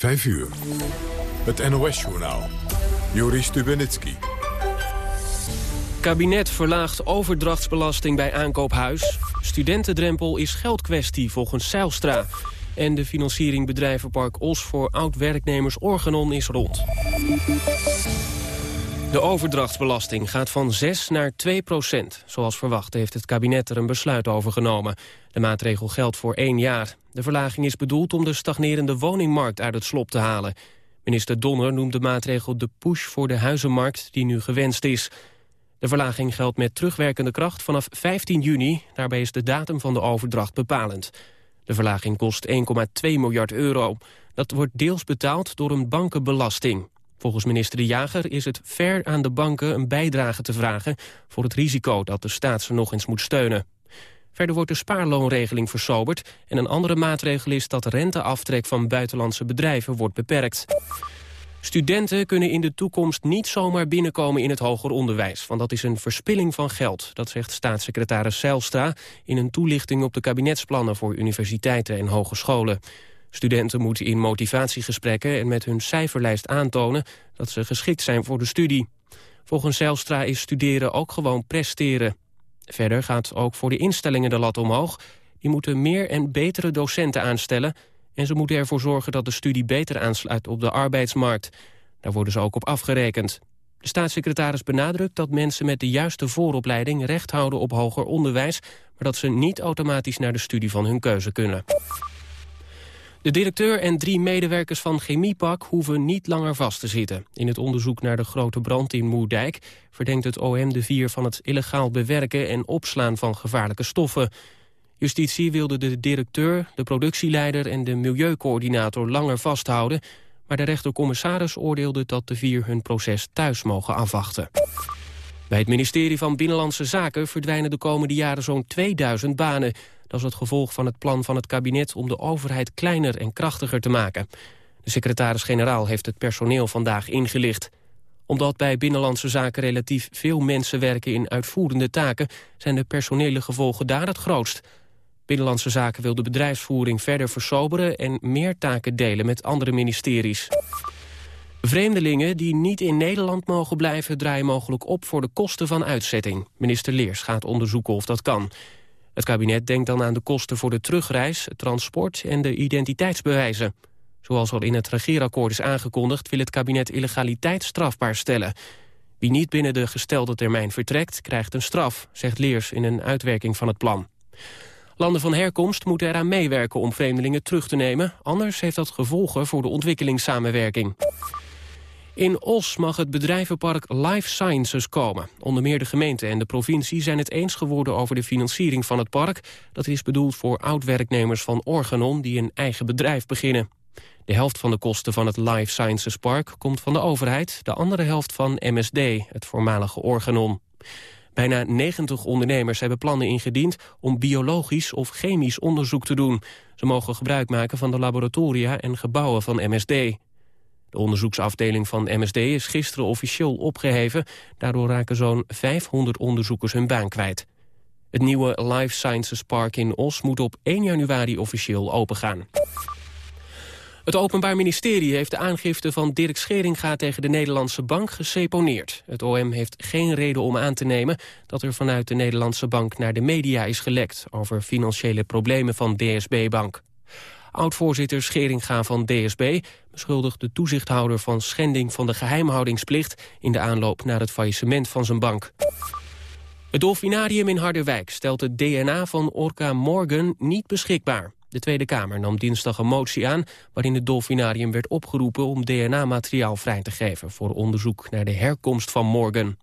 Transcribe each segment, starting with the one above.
5 uur. Het NOS-journaal. Joris Stubenitski. Kabinet verlaagt overdrachtsbelasting bij aankoophuis. Studentendrempel is geldkwestie volgens Zeilstra. En de financiering bedrijvenpark Os voor oud-werknemers Organon is rond. De overdrachtsbelasting gaat van 6 naar 2 procent. Zoals verwacht heeft het kabinet er een besluit over genomen. De maatregel geldt voor één jaar. De verlaging is bedoeld om de stagnerende woningmarkt uit het slop te halen. Minister Donner noemt de maatregel de push voor de huizenmarkt die nu gewenst is. De verlaging geldt met terugwerkende kracht vanaf 15 juni. Daarbij is de datum van de overdracht bepalend. De verlaging kost 1,2 miljard euro. Dat wordt deels betaald door een bankenbelasting. Volgens minister De Jager is het ver aan de banken een bijdrage te vragen... voor het risico dat de staat ze nog eens moet steunen. Verder wordt de spaarloonregeling versoberd... en een andere maatregel is dat renteaftrek van buitenlandse bedrijven wordt beperkt. Studenten kunnen in de toekomst niet zomaar binnenkomen in het hoger onderwijs... want dat is een verspilling van geld, dat zegt staatssecretaris Zijlstra... in een toelichting op de kabinetsplannen voor universiteiten en hogescholen. Studenten moeten in motivatiegesprekken en met hun cijferlijst aantonen... dat ze geschikt zijn voor de studie. Volgens Zijlstra is studeren ook gewoon presteren. Verder gaat ook voor de instellingen de lat omhoog. Die moeten meer en betere docenten aanstellen... en ze moeten ervoor zorgen dat de studie beter aansluit op de arbeidsmarkt. Daar worden ze ook op afgerekend. De staatssecretaris benadrukt dat mensen met de juiste vooropleiding... recht houden op hoger onderwijs... maar dat ze niet automatisch naar de studie van hun keuze kunnen. De directeur en drie medewerkers van Chemiepak hoeven niet langer vast te zitten. In het onderzoek naar de grote brand in Moerdijk verdenkt het OM de vier van het illegaal bewerken en opslaan van gevaarlijke stoffen. Justitie wilde de directeur, de productieleider en de milieucoördinator langer vasthouden, maar de rechtercommissaris oordeelde dat de vier hun proces thuis mogen afwachten. Bij het ministerie van Binnenlandse Zaken verdwijnen de komende jaren zo'n 2000 banen. Dat is het gevolg van het plan van het kabinet om de overheid kleiner en krachtiger te maken. De secretaris-generaal heeft het personeel vandaag ingelicht. Omdat bij Binnenlandse Zaken relatief veel mensen werken in uitvoerende taken... zijn de personele gevolgen daar het grootst. Binnenlandse Zaken wil de bedrijfsvoering verder versoberen... en meer taken delen met andere ministeries. Vreemdelingen die niet in Nederland mogen blijven... draaien mogelijk op voor de kosten van uitzetting. Minister Leers gaat onderzoeken of dat kan. Het kabinet denkt dan aan de kosten voor de terugreis, het transport en de identiteitsbewijzen. Zoals al in het regeerakkoord is aangekondigd... wil het kabinet illegaliteit strafbaar stellen. Wie niet binnen de gestelde termijn vertrekt, krijgt een straf... zegt Leers in een uitwerking van het plan. Landen van herkomst moeten eraan meewerken om vreemdelingen terug te nemen. Anders heeft dat gevolgen voor de ontwikkelingssamenwerking. In Os mag het bedrijvenpark Life Sciences komen. Onder meer de gemeente en de provincie zijn het eens geworden over de financiering van het park. Dat is bedoeld voor oud-werknemers van Organon die een eigen bedrijf beginnen. De helft van de kosten van het Life Sciences Park komt van de overheid. De andere helft van MSD, het voormalige Organon. Bijna 90 ondernemers hebben plannen ingediend om biologisch of chemisch onderzoek te doen. Ze mogen gebruik maken van de laboratoria en gebouwen van MSD. De onderzoeksafdeling van MSD is gisteren officieel opgeheven. Daardoor raken zo'n 500 onderzoekers hun baan kwijt. Het nieuwe Life Sciences Park in Os moet op 1 januari officieel opengaan. Het Openbaar Ministerie heeft de aangifte van Dirk Scheringa tegen de Nederlandse Bank geseponeerd. Het OM heeft geen reden om aan te nemen dat er vanuit de Nederlandse Bank naar de media is gelekt over financiële problemen van DSB Bank. Oud-voorzitter Scheringa van DSB beschuldigt de toezichthouder van schending van de geheimhoudingsplicht in de aanloop naar het faillissement van zijn bank. Het Dolfinarium in Harderwijk stelt het DNA van Orca Morgan niet beschikbaar. De Tweede Kamer nam dinsdag een motie aan waarin het Dolfinarium werd opgeroepen om DNA-materiaal vrij te geven voor onderzoek naar de herkomst van Morgan.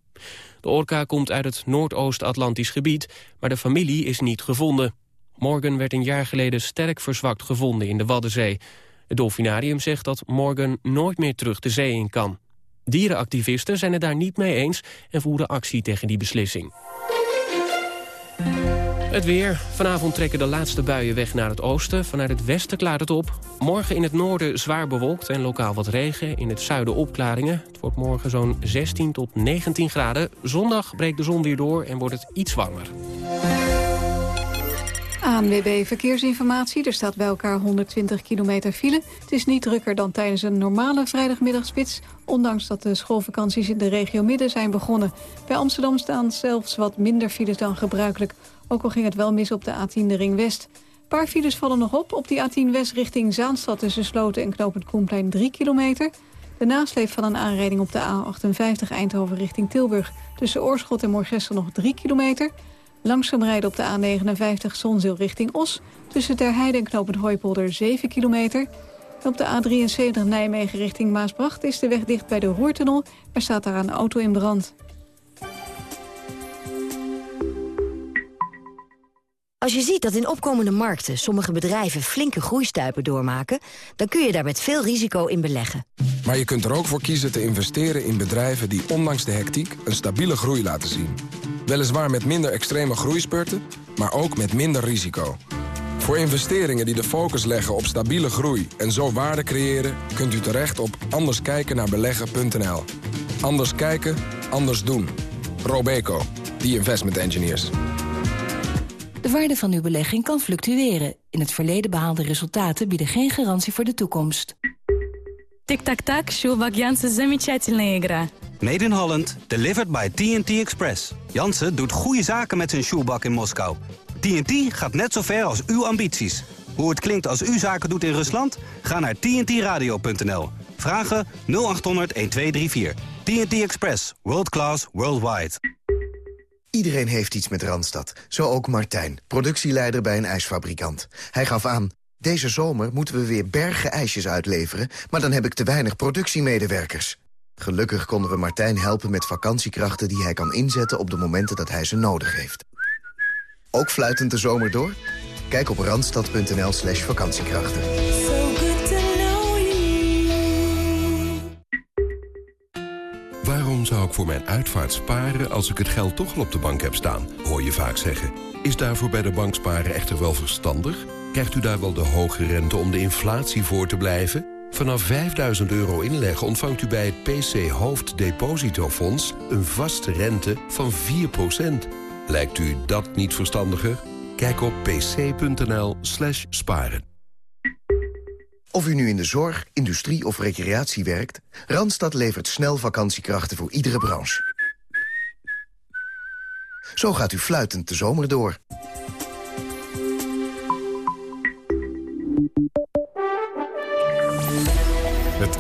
De orka komt uit het Noordoost-Atlantisch gebied, maar de familie is niet gevonden. Morgan werd een jaar geleden sterk verzwakt gevonden in de Waddenzee. Het Dolfinarium zegt dat Morgan nooit meer terug de zee in kan. Dierenactivisten zijn het daar niet mee eens en voeren actie tegen die beslissing. Het weer. Vanavond trekken de laatste buien weg naar het oosten. Vanuit het westen klaart het op. Morgen in het noorden zwaar bewolkt en lokaal wat regen. In het zuiden opklaringen. Het wordt morgen zo'n 16 tot 19 graden. Zondag breekt de zon weer door en wordt het iets warmer. ANWB Verkeersinformatie. Er staat bij elkaar 120 kilometer file. Het is niet drukker dan tijdens een normale vrijdagmiddagspits... ondanks dat de schoolvakanties in de regio Midden zijn begonnen. Bij Amsterdam staan zelfs wat minder files dan gebruikelijk. Ook al ging het wel mis op de A10 de Ring West. Een paar files vallen nog op. Op die A10 West richting Zaanstad tussen Sloten en Knopend Koenplein 3 kilometer. De nasleep van een aanrijding op de A58 Eindhoven richting Tilburg... tussen Oorschot en Moorgestel nog 3 kilometer... Langzaam rijden op de A59 Zonzeel richting Os. Tussen Terheide en Knopend Hooipolder 7 kilometer. op de A73 Nijmegen richting Maasbracht is de weg dicht bij de Roertunnel. Er staat daar een auto in brand. Als je ziet dat in opkomende markten sommige bedrijven flinke groeistuipen doormaken... dan kun je daar met veel risico in beleggen. Maar je kunt er ook voor kiezen te investeren in bedrijven die ondanks de hectiek een stabiele groei laten zien. Weliswaar met minder extreme groeispurten, maar ook met minder risico. Voor investeringen die de focus leggen op stabiele groei en zo waarde creëren... kunt u terecht op anderskijkennaarbeleggen.nl. Anders kijken, anders doen. Robeco, the investment engineers. De waarde van uw belegging kan fluctueren. In het verleden behaalde resultaten bieden geen garantie voor de toekomst. Tic-tac-tac, Sjoelbak Jansen, замечательная игра. Made in Holland, delivered by TNT Express. Jansen doet goede zaken met zijn shoebak in Moskou. TNT gaat net zo ver als uw ambities. Hoe het klinkt als u zaken doet in Rusland? Ga naar tntradio.nl. Vragen 0800 1234. TNT Express. World class, worldwide. Iedereen heeft iets met Randstad. Zo ook Martijn, productieleider bij een ijsfabrikant. Hij gaf aan, deze zomer moeten we weer bergen ijsjes uitleveren... maar dan heb ik te weinig productiemedewerkers. Gelukkig konden we Martijn helpen met vakantiekrachten die hij kan inzetten op de momenten dat hij ze nodig heeft. Ook fluitend de zomer door? Kijk op randstad.nl slash vakantiekrachten. Waarom zou ik voor mijn uitvaart sparen als ik het geld toch al op de bank heb staan? Hoor je vaak zeggen. Is daarvoor bij de bank sparen echter wel verstandig? Krijgt u daar wel de hoge rente om de inflatie voor te blijven? Vanaf 5000 euro inleg ontvangt u bij het PC Hoofddepositofonds... een vaste rente van 4%. Lijkt u dat niet verstandiger? Kijk op pc.nl slash sparen. Of u nu in de zorg, industrie of recreatie werkt... Randstad levert snel vakantiekrachten voor iedere branche. Zo gaat u fluitend de zomer door.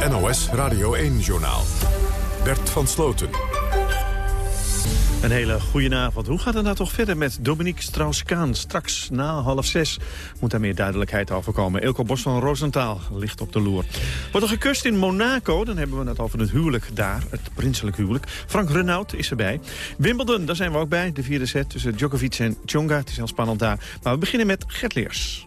NOS Radio 1-journaal. Bert van Sloten. Een hele goede avond. Hoe gaat het nou toch verder met Dominique Strauss-Kaan? Straks na half zes moet daar meer duidelijkheid over komen. Elko Bos van Roosentaal ligt op de loer. Wordt er gekust in Monaco, dan hebben we het over het huwelijk daar. Het prinselijk huwelijk. Frank Renaud is erbij. Wimbledon, daar zijn we ook bij. De vierde set tussen Djokovic en Tsonga. Het is heel spannend daar. Maar we beginnen met Gert Leers.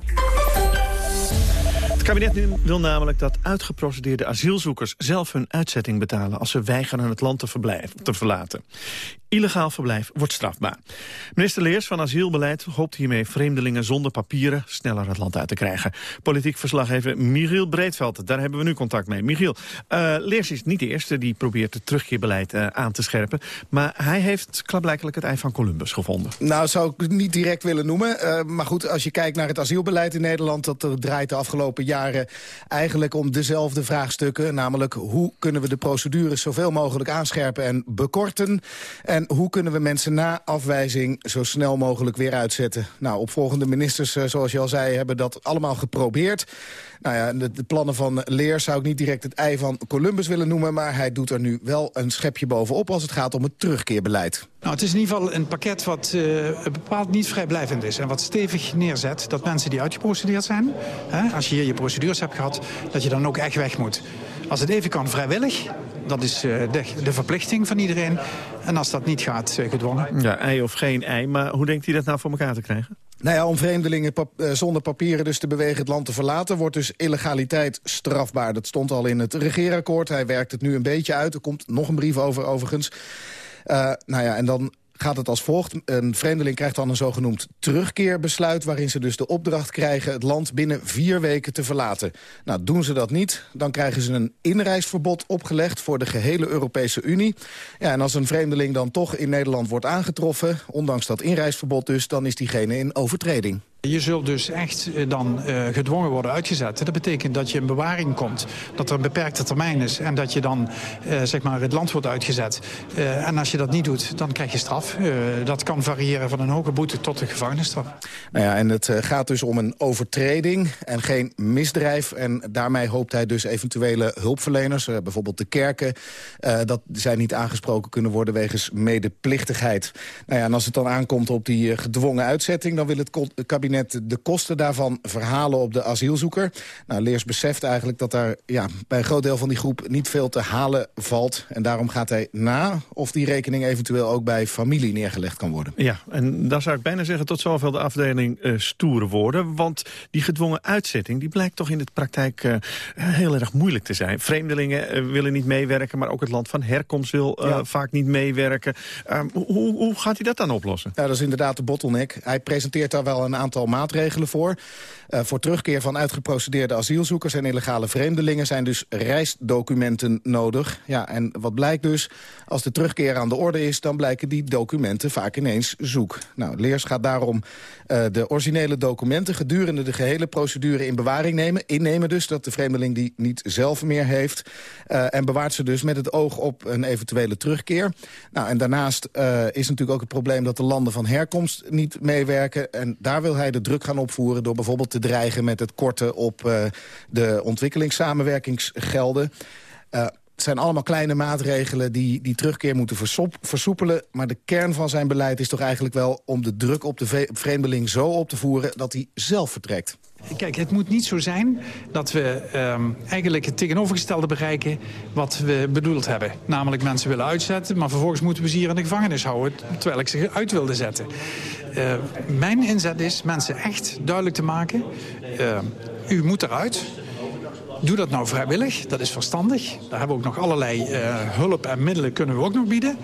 Kabinet wil namelijk dat uitgeprocedeerde asielzoekers zelf hun uitzetting betalen als ze weigeren het land te, verlaten. Illegaal verblijf wordt strafbaar. Minister Leers van Asielbeleid hoopt hiermee vreemdelingen zonder papieren sneller het land uit te krijgen. Politiek verslaggever Michiel Breedveld, daar hebben we nu contact mee. Michiel, uh, Leers is niet de eerste die probeert het terugkeerbeleid uh, aan te scherpen. Maar hij heeft klaarblijkelijk het ei van Columbus gevonden. Nou, zou ik niet direct willen noemen. Uh, maar goed, als je kijkt naar het asielbeleid in Nederland... dat draait de afgelopen jaren eigenlijk om dezelfde vraagstukken. Namelijk, hoe kunnen we de procedures zoveel mogelijk aanscherpen en bekorten... En hoe kunnen we mensen na afwijzing zo snel mogelijk weer uitzetten? Nou, opvolgende ministers, eh, zoals je al zei, hebben dat allemaal geprobeerd. Nou ja, de, plannen van Leer zou ik niet direct het ei van Columbus willen noemen... maar hij doet er nu wel een schepje bovenop als het gaat om het terugkeerbeleid. Nou, het is in ieder geval een pakket wat uh, bepaald niet vrijblijvend is... en wat stevig neerzet dat mensen die uitgeprocedeerd zijn... Hè, als je hier je procedures hebt gehad, dat je dan ook echt weg moet. Als het even kan vrijwillig, dat is uh, de, de, verplichting van iedereen. En als dat niet gaat, uh, gedwongen. Ja, ei of geen ei. Maar hoe denkt hij dat nou voor elkaar te krijgen? Nou ja, om vreemdelingen pap uh, zonder papieren dus te bewegen het land te verlaten... wordt dus illegaliteit strafbaar. Dat stond al in het regeerakkoord. Hij werkt het nu een beetje uit. Er komt nog een brief over overigens. Uh, nou ja, en dan gaat het als volgt. Een vreemdeling krijgt dan een zogenoemd terugkeerbesluit... waarin ze dus de opdracht krijgen het land binnen vier weken te verlaten. Nou, doen ze dat niet, dan krijgen ze een inreisverbod opgelegd... voor de gehele Europese Unie. Ja, en als een vreemdeling dan toch in Nederland wordt aangetroffen... ondanks dat inreisverbod dus, dan is diegene in overtreding. Je zult dus echt eh, dan uh, gedwongen worden uitgezet. Dat betekent dat je in bewaring komt, dat er een beperkte termijn is... en dat je dan uh, zeg maar het land wordt uitgezet. En als je dat niet doet, dan krijg je straf. dat kan variëren van een hoge boete tot een gevangenisstraf. Nou ja, en het gaat dus om een overtreding en geen misdrijf. En daarmee hoopt hij dus eventuele hulpverleners, bijvoorbeeld de kerken... dat zij niet aangesproken kunnen worden wegens medeplichtigheid. Nou ja, en als het dan aankomt op die gedwongen uitzetting... dan wil het kabinet net de kosten daarvan verhalen op de asielzoeker. Nou, Leers beseft eigenlijk dat daar ja, bij een groot deel van die groep niet veel te halen valt. En daarom gaat hij na of die rekening eventueel ook bij familie neergelegd kan worden. Ja, en dan zou ik bijna zeggen tot zoveel de afdeling uh, stoere woorden. Want die gedwongen uitzetting die blijkt toch in de praktijk uh, heel erg moeilijk te zijn. Vreemdelingen uh, willen niet meewerken, maar ook het land van herkomst wil ja. vaak niet meewerken. Ehm, hoe, hoe gaat hij dat dan oplossen? Ja, dat is inderdaad de bottleneck. Hij presenteert daar wel een aantal maatregelen voor. Uh, voor terugkeer van uitgeprocedeerde asielzoekers en illegale vreemdelingen... zijn dus reisdocumenten nodig. Ja, en wat blijkt dus, als de terugkeer aan de orde is... dan blijken die documenten vaak ineens zoek. Nou, Leers gaat daarom uh, de originele documenten... gedurende de gehele procedure in bewaring nemen. Innemen dus dat de vreemdeling die niet zelf meer heeft. Uh, en bewaart ze dus met het oog op een eventuele terugkeer. Nou, en daarnaast is natuurlijk ook het probleem... dat de landen van herkomst niet meewerken. En daar wil hij de druk gaan opvoeren... door bijvoorbeeld te dreigen met het korten op uh, de ontwikkelingssamenwerkingsgelden. Uh, het zijn allemaal kleine maatregelen die die terugkeer moeten versoepelen. Maar de kern van zijn beleid is toch eigenlijk wel om de druk op de vreemdeling zo op te voeren dat hij zelf vertrekt. Kijk, het moet niet zo zijn dat we um, eigenlijk het tegenovergestelde bereiken wat we bedoeld hebben. Namelijk mensen willen uitzetten, maar vervolgens moeten we ze hier in de gevangenis houden... terwijl ik ze uit wilde zetten. Uh, mijn inzet is mensen echt duidelijk te maken... Uh, u moet eruit, Doe dat nou vrijwillig, dat is verstandig. Daar hebben we ook nog allerlei uh, hulp en middelen kunnen we ook nog bieden.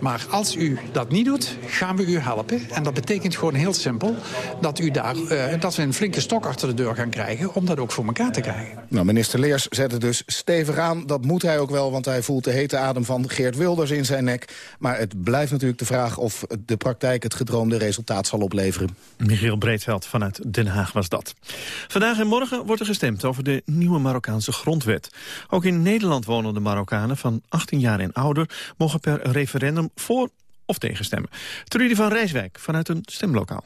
Maar als u dat niet doet, gaan we u helpen. En dat betekent gewoon heel simpel dat, u daar, uh, dat we een flinke stok achter de deur gaan krijgen... om dat ook voor elkaar te krijgen. Nou, minister Leers zet het dus stevig aan. Dat moet hij ook wel, want hij voelt de hete adem van Geert Wilders in zijn nek. Maar het blijft natuurlijk de vraag of de praktijk het gedroomde resultaat zal opleveren. Michiel Breedveld vanuit Den Haag was dat. Vandaag en morgen wordt er gestemd over de nieuwe Marokkaanse grondwet. Ook in Nederland wonen de Marokkanen van 18 jaar en ouder... mogen per referendum voor of tegenstemmen. Trudy van Rijswijk vanuit een stemlokaal.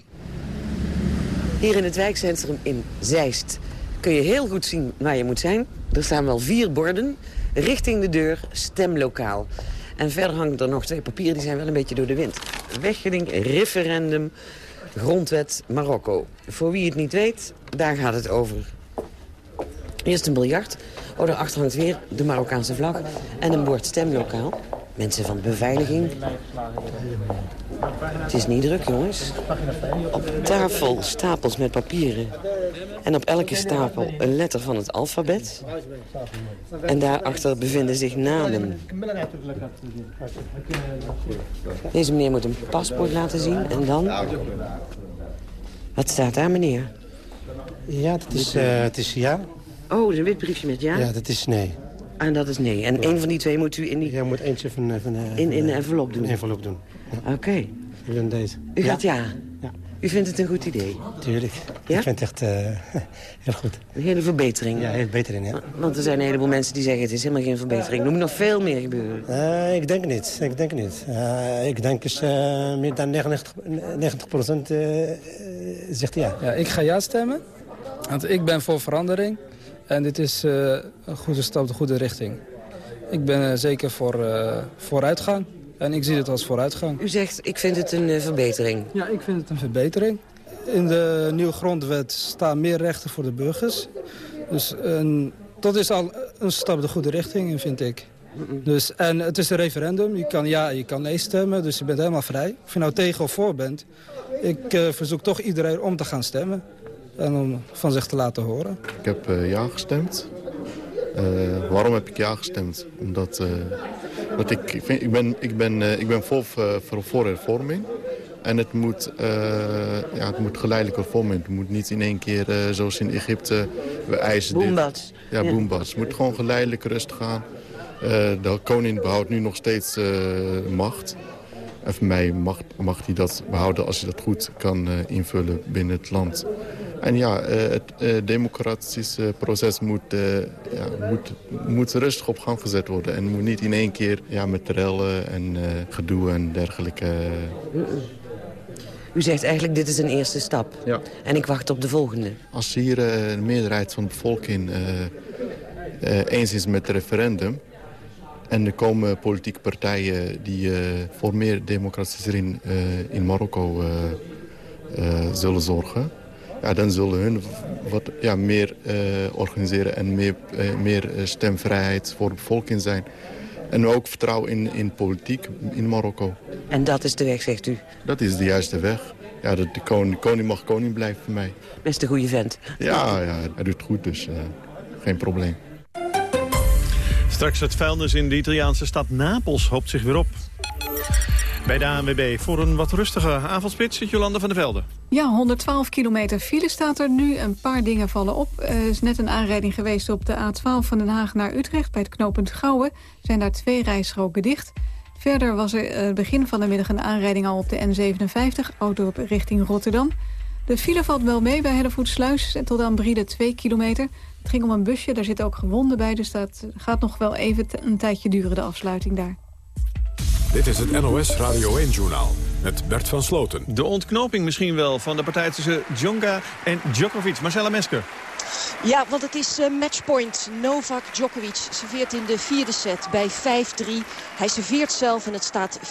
Hier in het wijkcentrum in Zeist kun je heel goed zien waar je moet zijn. Er staan wel vier borden richting de deur stemlokaal. En verder hangen er nog twee papieren, die zijn wel een beetje door de wind. Weggeling, referendum, grondwet Marokko. Voor wie het niet weet, daar gaat het over. Eerst een biljart. Oh, daarachter hangt weer de Marokkaanse vlag en een bord stemlokaal. Mensen van de beveiliging. Het is niet druk, jongens. Op tafel stapels met papieren. En op elke stapel een letter van het alfabet. En daarachter bevinden zich namen. Deze meneer moet een paspoort laten zien. En dan... Wat staat daar, meneer? Ja, dat is, uh, het is ja. Oh, een wit briefje met ja? Ja, dat is nee. En dat is nee. En één van die twee moet u in die... Ja, moet eentje van... van in, in de envelop doen? Een envelop doen. Ja. Oké. Okay. Ik ben deze. U gaat ja. ja? U vindt het een goed idee? Tuurlijk. Ja? Ik vind het echt uh, heel goed. Een hele verbetering? Ja, heel verbetering, ja. Want er zijn een heleboel mensen die zeggen het is helemaal geen verbetering. Er moet nog veel meer gebeuren. Uh, ik denk niet. Ik denk niet. Uh, ik denk is meer dan 99, 90 procent zegt ja. Ja, ik ga ja stemmen. Want ik ben voor verandering. En dit is uh, een goede stap de goede richting. Ik ben uh, zeker voor uh, vooruitgang. En ik zie het als vooruitgang. U zegt, ik vind het een verbetering. Ja, ik vind het een verbetering. In de nieuwe grondwet staan meer rechten voor de burgers. Dus dat is al een stap de goede richting, vind ik. Dus, en het is een referendum. Je kan ja, je kan nee stemmen, dus je bent helemaal vrij. Of je nou tegen of voor bent. Ik verzoek toch iedereen om te gaan stemmen en om van zich te laten horen. Ik heb uh, ja gestemd. Uh, waarom heb ik ja gestemd? Omdat uh, dat ik, vind, ik, ben, ik, ben, ik ben vol voor, voor hervorming. En het moet, ja, het moet geleidelijk hervorming. Het moet niet in één keer, zoals in Egypte, we eisen Boombats. dit. Ja, ja. boombats. Het moet gewoon geleidelijk rustig gaan. de koning behoudt nu nog steeds macht. En voor mij mag, mag hij dat behouden als hij dat goed kan invullen binnen het land. En ja, het democratische proces moet, ja, moet, moet rustig op gang gezet worden. En moet niet in één keer ja, met rellen en gedoe en dergelijke... U zegt eigenlijk, dit is een eerste stap. Ja. En ik wacht op de volgende. Als hier uh, een meerderheid van de bevolking uh, uh, eens is met het referendum... en er komen politieke partijen die voor meer democratisering in Marokko zullen zorgen... Ja, dan zullen hun wat ja, meer organiseren en meer, meer stemvrijheid voor de bevolking zijn... En ook vertrouwen in, in politiek in Marokko. En dat is de weg, zegt u? Dat is de juiste weg. Ja, de, de, koning, koning, mag koning blijven voor mij. Best een goede vent. Ja, ja hij doet goed, dus uh, geen probleem. Straks het vuilnis in de Italiaanse stad Napels hoopt zich weer op. Bij de ANWB voor een wat rustige avondspits zit Jolanda van der Velde. Ja, 112 kilometer file staat er nu. Een paar dingen vallen op. Er is net een aanrijding geweest op de A12 van Den Haag naar Utrecht... bij het knooppunt Gouwen. Zijn daar twee rijstroken dicht. Verder was er uh, begin van de middag een aanrijding al op de N57... Oudorp richting Rotterdam. De file valt wel mee bij Hellevoetsluis tot aan Briede 2 kilometer. Het ging om een busje, daar zitten ook gewonden bij... dus dat gaat nog wel even een tijdje duren, de afsluiting daar. Dit is het NOS Radio 1-journaal met Bert van Sloten. De ontknoping misschien wel van de partij tussen Djonga en Djokovic. Marcella Mesker. Ja, want het is uh, matchpoint. Novak Djokovic serveert in de vierde set bij 5-3. Hij serveert zelf en het staat 40-15.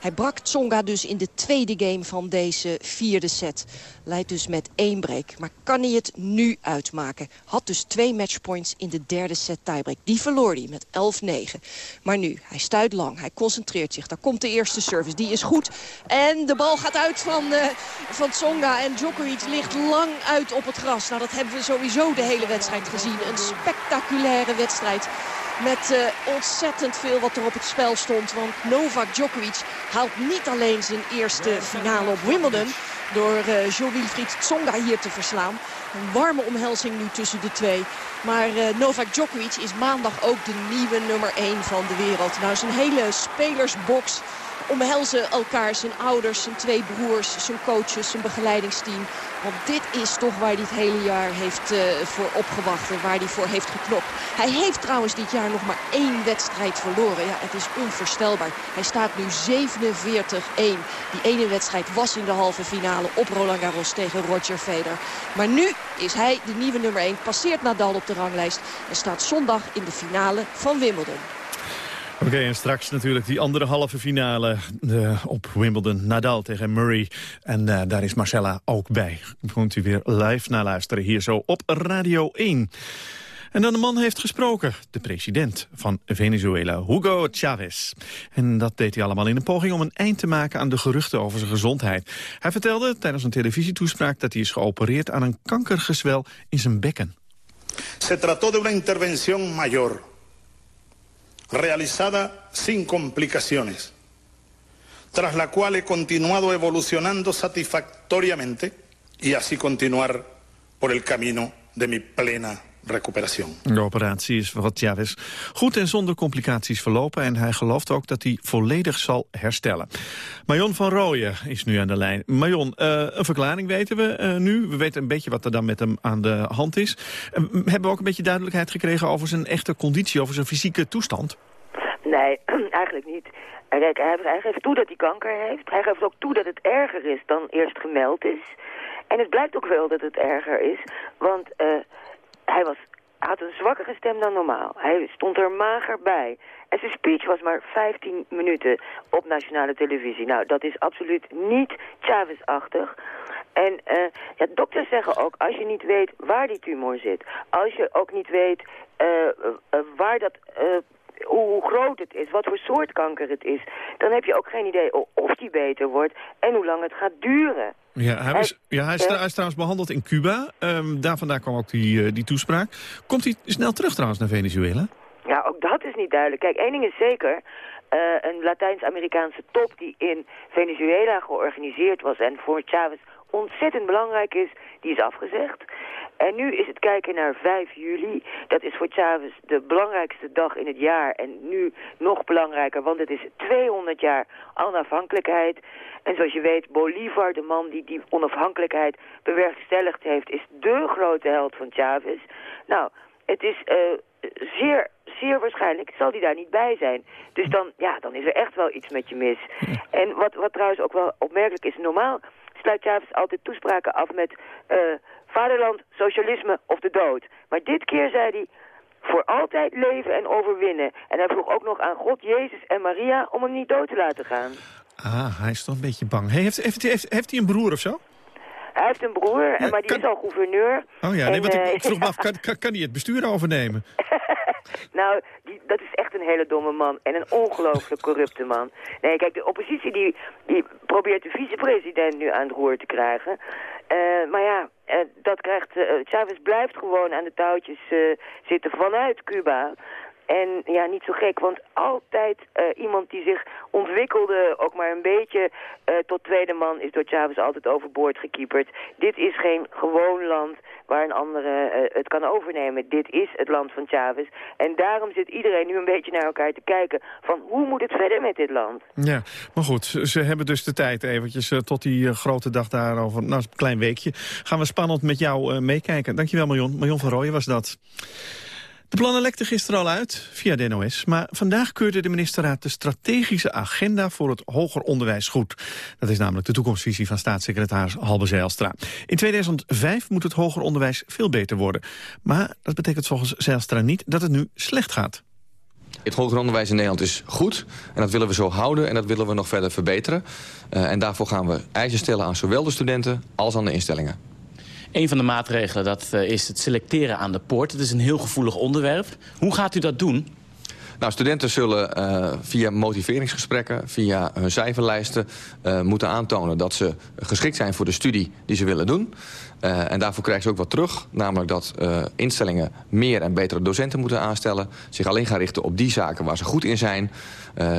Hij brak Tsonga dus in de tweede game van deze vierde set. Leidt dus met één break. Maar kan hij het nu uitmaken? Had dus twee matchpoints in de derde set tiebreak. Die verloor hij met 11-9. Maar nu, hij stuit lang. Hij concentreert zich. Daar komt de eerste service. Die is goed. En de bal gaat uit van, uh, van Tsonga. En Djokovic ligt lang uit op het gras. Nou, dat hebben we sowieso de hele wedstrijd gezien. Een spectaculaire wedstrijd. Met uh, ontzettend veel wat er op het spel stond. Want Novak Djokovic haalt niet alleen zijn eerste finale op Wimbledon... door uh, Jo-Wilfried Tsonga hier te verslaan. Een warme omhelzing nu tussen de twee. Maar uh, Novak Djokovic is maandag ook de nieuwe nummer 1 van de wereld. Nou, zijn hele spelersbox omhelzen elkaar, zijn ouders, zijn twee broers, zijn coaches, zijn begeleidingsteam. Want dit is toch waar hij het hele jaar heeft uh, voor opgewacht en waar hij voor heeft geknopt. Hij heeft trouwens dit jaar nog maar één wedstrijd verloren. Ja, het is onvoorstelbaar. Hij staat nu 47-1. Die ene wedstrijd was in de halve finale op Roland Garros tegen Roger Federer. Maar nu is hij de nieuwe nummer 1, passeert Nadal op de ranglijst... en staat zondag in de finale van Wimbledon. Oké, en straks natuurlijk die andere halve finale op Wimbledon. Nadal tegen Murray. En uh, daar is Marcella ook bij. Kunt u weer live naar luisteren hier zo op Radio 1. En dan de man heeft gesproken, de president van Venezuela, Hugo Chavez. En dat deed hij allemaal in een poging om een eind te maken aan de geruchten over zijn gezondheid. Hij vertelde tijdens een televisietoespraak dat hij is geopereerd aan een kankergezwel in zijn bekken. Se trató de una intervención mayor realizada sin complicaciones, tras la cual he continuado evolucionando satisfactoriamente y así continuar por el camino de mi plena recuperación. De operatie is wat Chavez goed en zonder complicaties verlopen... en hij gelooft ook dat hij volledig zal herstellen. Marion van Rooyen is nu aan de lijn. Marion, uh, een verklaring weten we uh, nu. We weten een beetje wat er dan met hem aan de hand is. Uh, hebben we ook een beetje duidelijkheid gekregen over zijn echte conditie... over zijn fysieke toestand? Nee, eigenlijk niet. Kijk, hij, hij geeft toe dat hij kanker heeft. Hij geeft ook toe dat het erger is dan eerst gemeld is. En het blijkt ook wel dat het erger is. Want hij was, had een zwakkere stem dan normaal. Hij stond er mager bij. En zijn speech was maar 15 minuten op nationale televisie. Nou, dat is absoluut niet Chavez-achtig. En uh, ja, dokters zeggen ook, als je niet weet waar die tumor zit... als je ook niet weet uh, uh, waar dat hoe groot het is, wat voor soort kanker het is... dan heb je ook geen idee of die beter wordt en hoe lang het gaat duren. Ja, hij, is, ja, hij, is, hij is trouwens behandeld in Cuba. Um, daar vandaan kwam ook die, uh, die toespraak. Komt hij snel terug trouwens naar Venezuela? Ja, ook dat is niet duidelijk. Kijk, één ding is zeker... Uh, een Latijns-Amerikaanse top die in Venezuela georganiseerd was... en voor Chavez ontzettend belangrijk is, die is afgezegd. En nu is het kijken naar 5 juli. Dat is voor Chavez de belangrijkste dag in het jaar. En nu nog belangrijker, want het is 200 jaar onafhankelijkheid. En zoals je weet, Bolivar, de man die die onafhankelijkheid bewerkstelligd heeft... is dé grote held van Chavez. Nou, het is uh, zeer, zeer waarschijnlijk zal die daar niet bij zijn. Dus dan, ja, dan is er echt wel iets met je mis. En wat, wat trouwens ook wel opmerkelijk is, normaal sluit Chavez altijd toespraken af met... Uh, vaderland, socialisme of de dood. Maar dit keer zei hij voor altijd leven en overwinnen. En hij vroeg ook nog aan God, Jezus en Maria om hem niet dood te laten gaan. Ah, hij is toch een beetje bang. Hey, heeft, heeft, heeft, heeft hij een broer of zo? Hij heeft een broer, maar die is al gouverneur. Oh ja, nee, wat ik, ik vroeg me af, kan, kan, kan hij het bestuur overnemen? nou, die, dat is echt een hele domme man. En een ongelooflijk corrupte man. Nee, kijk, de oppositie die, die probeert de vicepresident nu aan het roer te krijgen. Uh, maar ja, uh, dat krijgt... Uh, Chavez blijft gewoon aan de touwtjes zitten vanuit Cuba. En ja, niet zo gek, want altijd uh, iemand die zich ontwikkelde, ook maar een beetje uh, tot tweede man, is door Chavez altijd overboord gekieperd. Dit is geen gewoon land waar een andere uh, het kan overnemen. Dit is het land van Chavez. En daarom zit iedereen nu een beetje naar elkaar te kijken van hoe moet het verder met dit land? Ja, maar goed, ze hebben dus de tijd eventjes tot die grote dag daarover, nou een klein weekje. Gaan we spannend met jou meekijken. Dankjewel Marion. Marion van Rooyen was dat. De plannen lekten gisteren al uit, via de NOS. Maar vandaag keurde de ministerraad de strategische agenda voor het hoger onderwijs goed. Dat is namelijk de toekomstvisie van staatssecretaris Halbe Zijlstra. In 2005 moet het hoger onderwijs veel beter worden. Maar dat betekent volgens Zijlstra niet dat het nu slecht gaat. Het hoger onderwijs in Nederland is goed en dat willen we zo houden en dat willen we nog verder verbeteren. Uh, en daarvoor gaan we eisen stellen aan zowel de studenten als aan de instellingen. Een van de maatregelen dat, uh, is het selecteren aan de poort. Het is een heel gevoelig onderwerp. Hoe gaat u dat doen? Nou, studenten zullen uh, via motiveringsgesprekken, via hun cijferlijsten... Uh, moeten aantonen dat ze geschikt zijn voor de studie die ze willen doen. En daarvoor krijgen ze ook wat terug. Namelijk dat instellingen meer en betere docenten moeten aanstellen. Zich alleen gaan richten op die zaken waar ze goed in zijn.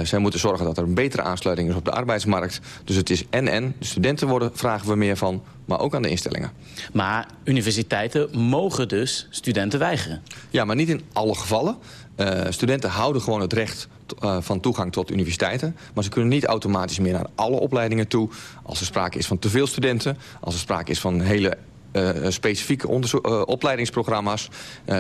Zij moeten zorgen dat er een betere aansluiting is op de arbeidsmarkt. Dus het is en-en. De studenten worden, vragen we meer van, maar ook aan de instellingen. Maar universiteiten mogen dus studenten weigeren? Ja, maar niet in alle gevallen. Uh, studenten houden gewoon het recht uh, van toegang tot universiteiten. Maar ze kunnen niet automatisch meer naar alle opleidingen toe. Als er sprake is van te veel studenten. Als er sprake is van hele uh, specifieke opleidingsprogramma's.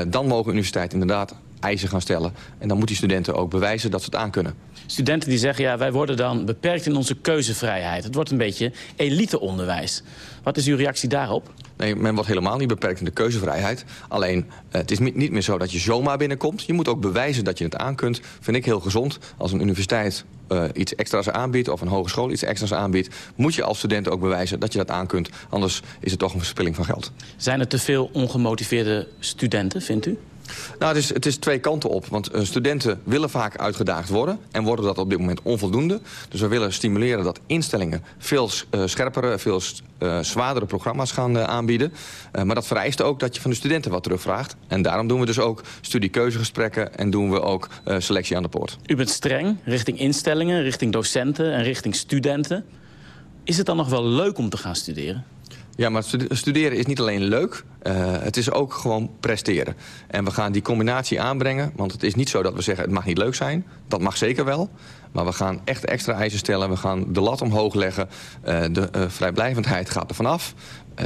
dan mogen universiteiten inderdaad eisen gaan stellen. En dan moeten die studenten ook bewijzen dat ze het aankunnen. Studenten die zeggen, ja, wij worden dan beperkt in onze keuzevrijheid. Het wordt een beetje eliteonderwijs. Wat is uw reactie daarop? Nee, men wordt helemaal niet beperkt in de keuzevrijheid. Alleen, het is niet meer zo dat je zomaar binnenkomt. Je moet ook bewijzen dat je het aankunt. Vind ik heel gezond. Als een universiteit uh, iets extra's aanbiedt... of een hogeschool iets extra's aanbiedt... moet je als student ook bewijzen dat je dat aankunt. Anders is het toch een verspilling van geld. Zijn er te veel ongemotiveerde studenten, vindt u? Nou, het is, het is twee kanten op. Want uh, studenten willen vaak uitgedaagd worden... en worden dat op dit moment onvoldoende. Dus we willen stimuleren dat instellingen veel uh, scherpere... veel uh, zwaardere programma's gaan aanbieden. maar dat vereist ook dat je van de studenten wat terugvraagt. En daarom doen we dus ook studiekeuzegesprekken... en doen we ook selectie aan de poort. U bent streng richting instellingen, richting docenten en richting studenten. Is het dan nog wel leuk om te gaan studeren? Ja, maar studeren is niet alleen leuk. Uh, het is ook gewoon presteren. En we gaan die combinatie aanbrengen. Want het is niet zo dat we zeggen het mag niet leuk zijn. Dat mag zeker wel. Maar we gaan echt extra eisen stellen. We gaan de lat omhoog leggen. Uh, de uh, vrijblijvendheid gaat er vanaf.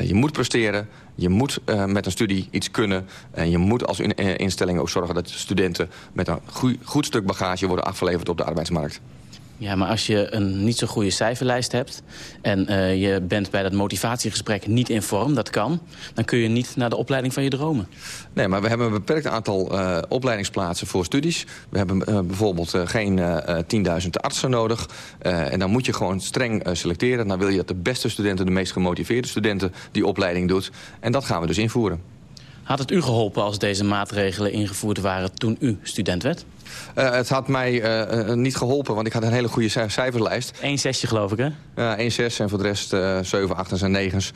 je moet presteren. Je moet met een studie iets kunnen. En je moet als instelling ook zorgen dat studenten... met een goed stuk bagage worden afgeleverd op de arbeidsmarkt. Ja, maar als je een niet zo goede cijferlijst hebt... en uh, je bent bij dat motivatiegesprek niet in vorm, dat kan... dan kun je niet naar de opleiding van je dromen. Nee, maar we hebben een beperkt aantal uh, opleidingsplaatsen voor studies. We hebben uh, bijvoorbeeld geen 10.000 artsen nodig. en dan moet je gewoon streng selecteren. Dan wil je dat de beste studenten, de meest gemotiveerde studenten... die opleiding doet. En dat gaan we dus invoeren. Had het u geholpen als deze maatregelen ingevoerd waren toen u student werd? Uh, het had mij uh, niet geholpen, want ik had een hele goede cijferlijst. Eén zesje geloof ik, hè? Ja, één zes en voor de rest zeven, achtens en negens.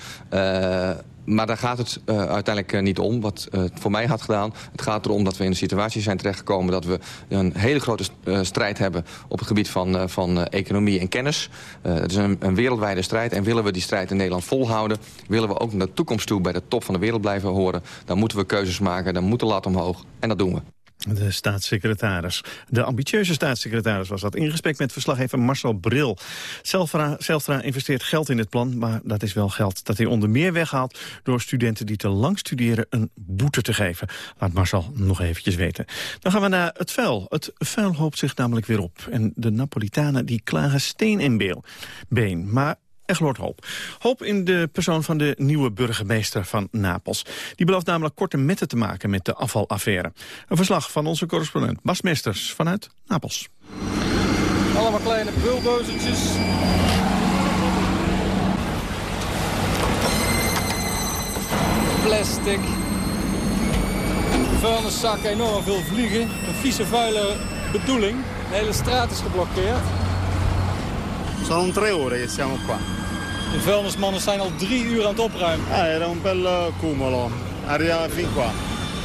Maar daar gaat het uh, uiteindelijk uh, niet om, wat uh, het voor mij had gedaan. Het gaat erom dat we in een situatie zijn terechtgekomen... dat we een hele grote strijd hebben op het gebied van, van economie en kennis. het is een, een, wereldwijde strijd en willen we die strijd in Nederland volhouden... willen we ook naar de toekomst toe bij de top van de wereld blijven horen... dan moeten we keuzes maken, dan moet de lat omhoog en dat doen we. De staatssecretaris. De ambitieuze staatssecretaris was dat. In gesprek met verslaggever Marcel Bril. Zelstra, investeert geld in het plan, maar dat is wel geld dat hij onder meer weghaalt... door studenten die te lang studeren een boete te geven. Laat Marcel nog eventjes weten. Dan gaan we naar het vuil. Het vuil hoopt zich namelijk weer op. En de Napolitanen die klagen steen in been. Maar gloort hoop. Hoop in de persoon van de nieuwe burgemeester van Napels. Die belooft namelijk korte metten te maken met de afvalaffaire. Een verslag van onze correspondent Bas Mesters vanuit Napels. Allemaal kleine bulldozertjes. Plastic. Vuilniszakken, enorm veel vliegen. Een vieze, vuile bedoeling. De hele straat is geblokkeerd. Sono tre ore che siamo qua. De vuilnismannen zijn al drie uur aan het opruimen. Ah, era un bel eh, cumulo. Arriviamo fin qua.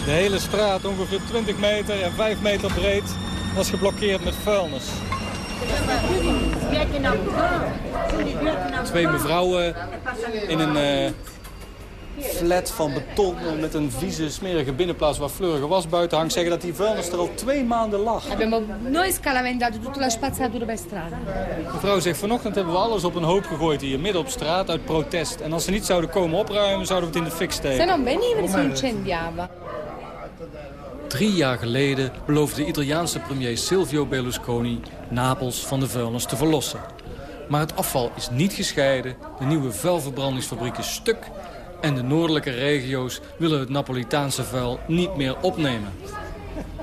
De hele straat, ongeveer 20 meter en 5 meter breed, was geblokkeerd met vuilnis. Twee mevrouwen in een uh, flat van beton met een vieze, smerige binnenplaats waar fleurige was buiten hangt, zeggen dat die vuilnis er al twee maanden lag. Abbiamo noi scalavendato tutta la spazzatura per strada. De vrouw zegt, vanochtend hebben we alles op een hoop gegooid hier, midden op straat, uit protest. En als ze niet zouden komen opruimen, zouden we het in de fik steken. Se non venivano si incendiava. Drie jaar geleden beloofde de Italiaanse premier Silvio Berlusconi Napels van de vuilnis te verlossen. Maar het afval is niet gescheiden, de nieuwe vuilverbrandingsfabriek is stuk en de noordelijke regio's willen het Napolitaanse vuil niet meer opnemen.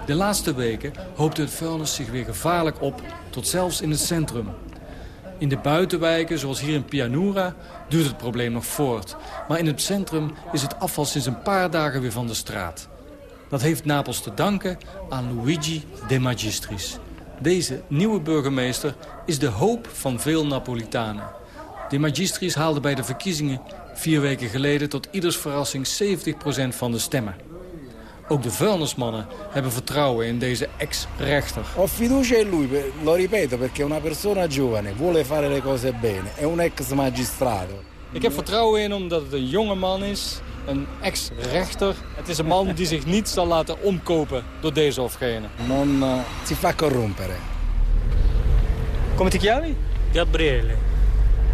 De laatste weken hoopte het vuilnis zich weer gevaarlijk op, tot zelfs in het centrum. In de buitenwijken, zoals hier in Pianura, duurt het probleem nog voort. Maar in het centrum is het afval sinds een paar dagen weer van de straat. Dat heeft Napels te danken aan Luigi De Magistris. Deze nieuwe burgemeester is de hoop van veel Napolitanen. De Magistris haalde bij de verkiezingen vier weken geleden tot ieders verrassing 70% van de stemmen. Ook de vuilnismannen hebben vertrouwen in deze ex-rechter. Ho fiducia in lui, lo ripeto, perché è una persona giovane, vuole fare le cose bene, è un ex-magistrato. Ik heb vertrouwen in omdat het een jonge man is, een ex-rechter. Het is een man die zich niet zal laten omkopen door deze of gene. Non uh, si fa corrompere. Come ti chiami? Gabriele.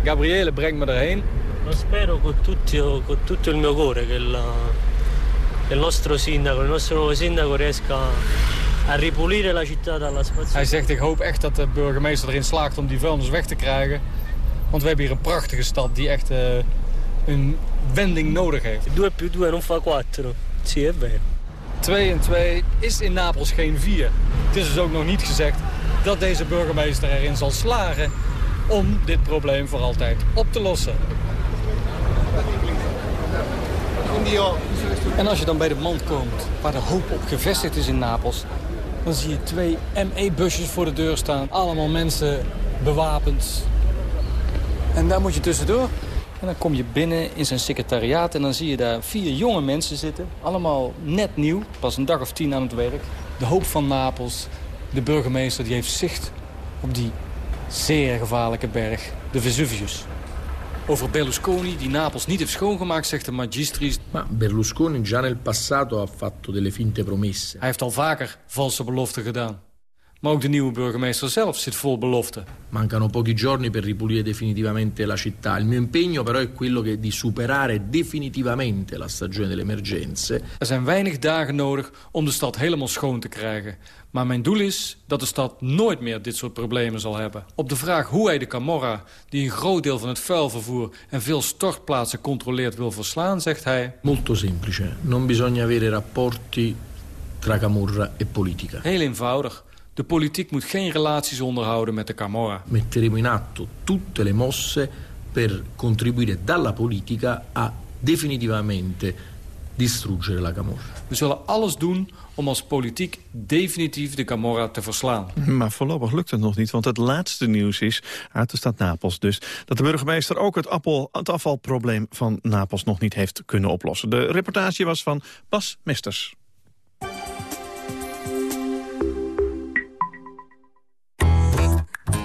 Gabriele, breng me erheen. Lo spero con, tutti, con tutto il mio cuore che, la, che il nostro sindaco, il nostro nuovo sindaco riesca a ripulire la città dalla spazzatura. Hij zegt, ik hoop echt dat de burgemeester erin slaagt om die vuilnis weg te krijgen. Want we hebben hier een prachtige stad die echt uh, een wending nodig heeft. 2 più 2 non fa 4. Sì, è vero. 2 en 2 is in Napels geen 4. Het is dus ook nog niet gezegd dat deze burgemeester erin zal slagen om dit probleem voor altijd op te lossen. En als je dan bij de mand komt, waar de hoop op gevestigd is in Napels... dan zie je twee ME-busjes voor de deur staan. Allemaal mensen bewapend. En daar moet je tussendoor. En dan kom je binnen in zijn secretariaat en dan zie je daar vier jonge mensen zitten. Allemaal net nieuw, pas een dag of tien aan het werk. De hoop van Napels, de burgemeester, die heeft zicht op die zeer gevaarlijke berg, de Vesuvius. Over Berlusconi, die Napels niet heeft schoongemaakt, zegt de Magistris. Maar Berlusconi già nel passato ha fatto delle finte promesse. Hij heeft al vaker valse beloften gedaan. Maar ook de nieuwe burgemeester zelf zit vol beloften. Mancano pochi giorni per ripulire definitivamente la città. Il mio impegno però è quello di superare definitivamente la stagione delle emergenze. Er zijn weinig dagen nodig om de stad helemaal schoon te krijgen. Maar mijn doel is dat de stad nooit meer dit soort problemen zal hebben. Op de vraag hoe hij de Camorra, die een groot deel van het vuilvervoer... en veel stortplaatsen controleert, wil verslaan, zegt hij... Molto semplice. Non bisogna avere rapporti tra Camorra e politica. Heel eenvoudig. De politiek moet geen relaties onderhouden met de Camorra. Metteremo in atto tutte le mosse per contribuire dalla politica a definitivamente distruggere la Camorra. We zullen alles doen om als politiek definitief de Camorra te verslaan. Maar voorlopig lukt het nog niet, want het laatste nieuws is uit de stad Napels dus... dat de burgemeester ook het, appel, het afvalprobleem van Napels nog niet heeft kunnen oplossen. De reportage was van Bas Mesters.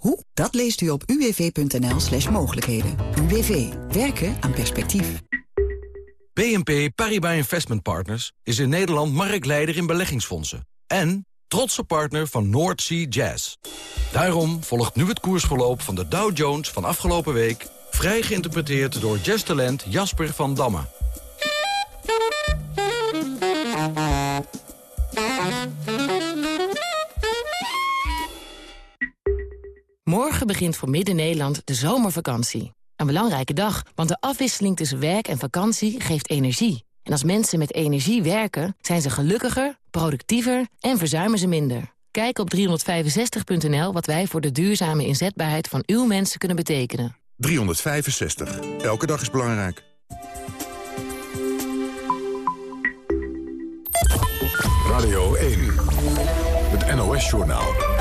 Hoe? Dat leest u op uwv.nl slash mogelijkheden. UWV. Werken aan perspectief. BNP Paribas Investment Partners is in Nederland marktleider in beleggingsfondsen. En trotse partner van North Sea Jazz. Daarom volgt nu het koersverloop van de Dow Jones van afgelopen week... vrij geïnterpreteerd door jazztalent Jasper van Damme. Morgen begint voor Midden-Nederland de zomervakantie. Een belangrijke dag, want de afwisseling tussen werk en vakantie geeft energie. En als mensen met energie werken, zijn ze gelukkiger, productiever en verzuimen ze minder. Kijk op 365.nl wat wij voor de duurzame inzetbaarheid van uw mensen kunnen betekenen. 365. Elke dag is belangrijk. Radio 1. Het NOS-journaal.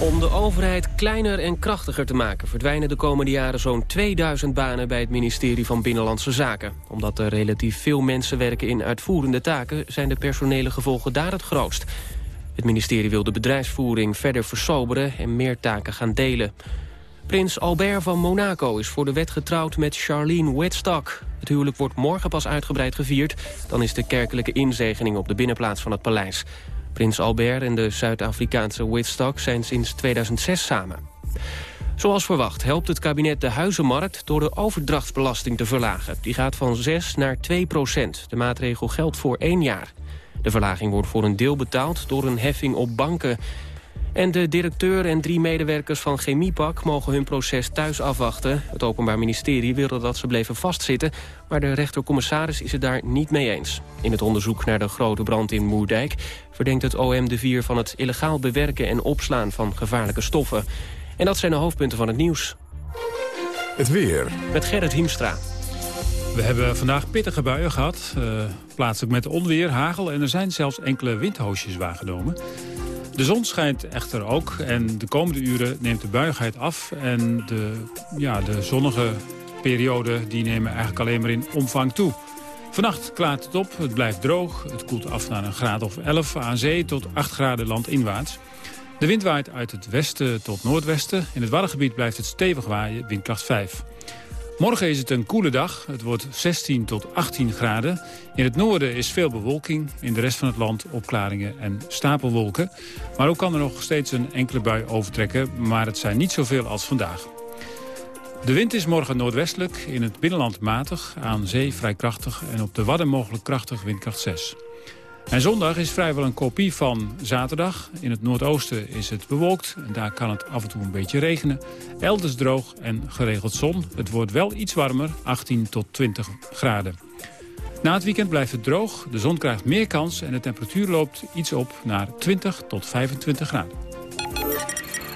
Om de overheid kleiner en krachtiger te maken... verdwijnen de komende jaren zo'n 2000 banen bij het ministerie van Binnenlandse Zaken. Omdat er relatief veel mensen werken in uitvoerende taken... zijn de personele gevolgen daar het grootst. Het ministerie wil de bedrijfsvoering verder versoberen... en meer taken gaan delen. Prins Albert van Monaco is voor de wet getrouwd met Charlene Wetstock. Het huwelijk wordt morgen pas uitgebreid gevierd. Dan is de kerkelijke inzegening op de binnenplaats van het paleis. Prins Albert en de Zuid-Afrikaanse Witstock zijn sinds 2006 samen. Zoals verwacht helpt het kabinet de huizenmarkt door de overdrachtsbelasting te verlagen. Die gaat van 6 naar 2 procent. De maatregel geldt voor één jaar. De verlaging wordt voor een deel betaald door een heffing op banken. En de directeur en drie medewerkers van Chemiepak mogen hun proces thuis afwachten. Het Openbaar Ministerie wilde dat ze bleven vastzitten... maar de rechtercommissaris is het daar niet mee eens. In het onderzoek naar de grote brand in Moerdijk... verdenkt het OM de vier van het illegaal bewerken en opslaan van gevaarlijke stoffen. En dat zijn de hoofdpunten van het nieuws. Het weer. Met Gerrit Hiemstra. We hebben vandaag pittige buien gehad. Uh, plaatselijk met onweer, hagel en er zijn zelfs enkele windhoosjes waargenomen. De zon schijnt echter ook en de komende uren neemt de buigheid af. En de, ja, de zonnige perioden die nemen eigenlijk alleen maar in omvang toe. Vannacht klaart het op, het blijft droog. Het koelt af naar een graad of 11 aan zee tot 8 graden landinwaarts. De wind waait uit het westen tot noordwesten. In het Waddengebied blijft het stevig waaien, windkracht 5. Morgen is het een koele dag. Het wordt 16 tot 18 graden. In het noorden is veel bewolking. In de rest van het land opklaringen en stapelwolken. Maar ook kan er nog steeds een enkele bui overtrekken. Maar het zijn niet zoveel als vandaag. De wind is morgen noordwestelijk. In het binnenland matig. Aan zee vrij krachtig. En op de Wadden mogelijk krachtig windkracht 6. En zondag is vrijwel een kopie van zaterdag. In het noordoosten is het bewolkt en daar kan het af en toe een beetje regenen. Elders droog en geregeld zon. Het wordt wel iets warmer, 18 tot 20 graden. Na het weekend blijft het droog, de zon krijgt meer kans... en de temperatuur loopt iets op naar 20 tot 25 graden.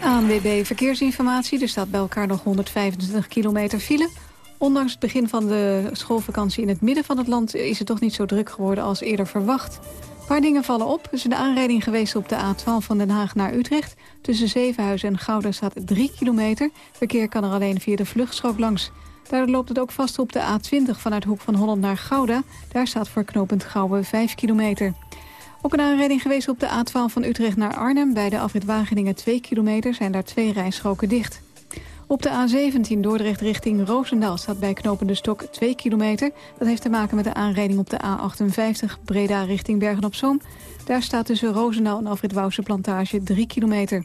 ANWB Verkeersinformatie. Er staat bij elkaar nog 125 kilometer file. Ondanks het begin van de schoolvakantie in het midden van het land... is het toch niet zo druk geworden als eerder verwacht. Een paar dingen vallen op. Er is een aanrijding geweest op de A12 van Den Haag naar Utrecht. Tussen Zevenhuizen en Gouda staat 3 kilometer. Verkeer kan er alleen via de vluchtstrook langs. Daardoor loopt het ook vast op de A20 vanuit Hoek van Holland naar Gouda. Daar staat voor knooppunt Gouwen 5 kilometer. Ook een aanrijding geweest op de A12 van Utrecht naar Arnhem. Bij de afrit Wageningen 2 kilometer zijn daar twee rijstroken dicht. Op de A17 Dordrecht richting Roosendaal staat bij knopende stok 2 kilometer. Dat heeft te maken met de aanrijding op de A58 Breda richting Bergen-op-Zoom. Daar staat tussen Roosendaal en Alfred Wouwse plantage 3 kilometer.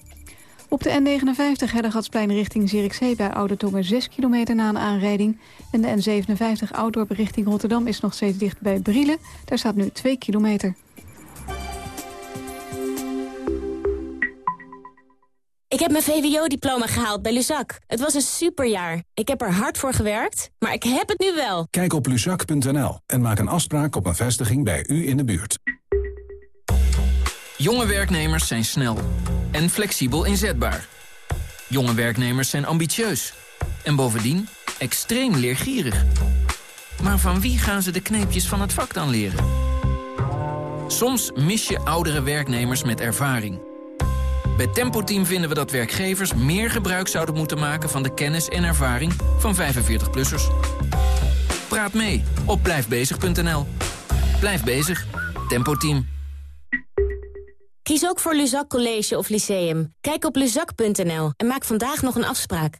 Op de N59 Hellegatsplein richting Zierikzee bij Oude Tongen 6 kilometer na een aanrijding. En de N57 Oudorp richting Rotterdam is nog steeds dicht bij Brielen. Daar staat nu 2 kilometer. Ik heb mijn VWO-diploma gehaald bij Luzak. Het was een superjaar. Ik heb er hard voor gewerkt, maar ik heb het nu wel. Kijk op luzak.nl en maak een afspraak op een vestiging bij u in de buurt. Jonge werknemers zijn snel en flexibel inzetbaar. Jonge werknemers zijn ambitieus. En bovendien extreem leergierig. Maar van wie gaan ze de kneepjes van het vak dan leren? Soms mis je oudere werknemers met ervaring. Bij Tempo Team vinden we dat werkgevers meer gebruik zouden moeten maken... van de kennis en ervaring van 45-plussers. Praat mee op blijfbezig.nl. Blijf bezig. Tempo Team. Kies ook voor Luzak College of Lyceum. Kijk op luzak.nl en maak vandaag nog een afspraak.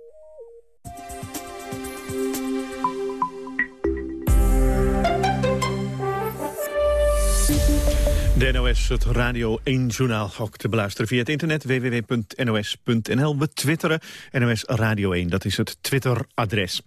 De NOS, het Radio 1-journaal, ook te beluisteren via het internet www.nos.nl. We twitteren NOS Radio 1, dat is het Twitter-adres.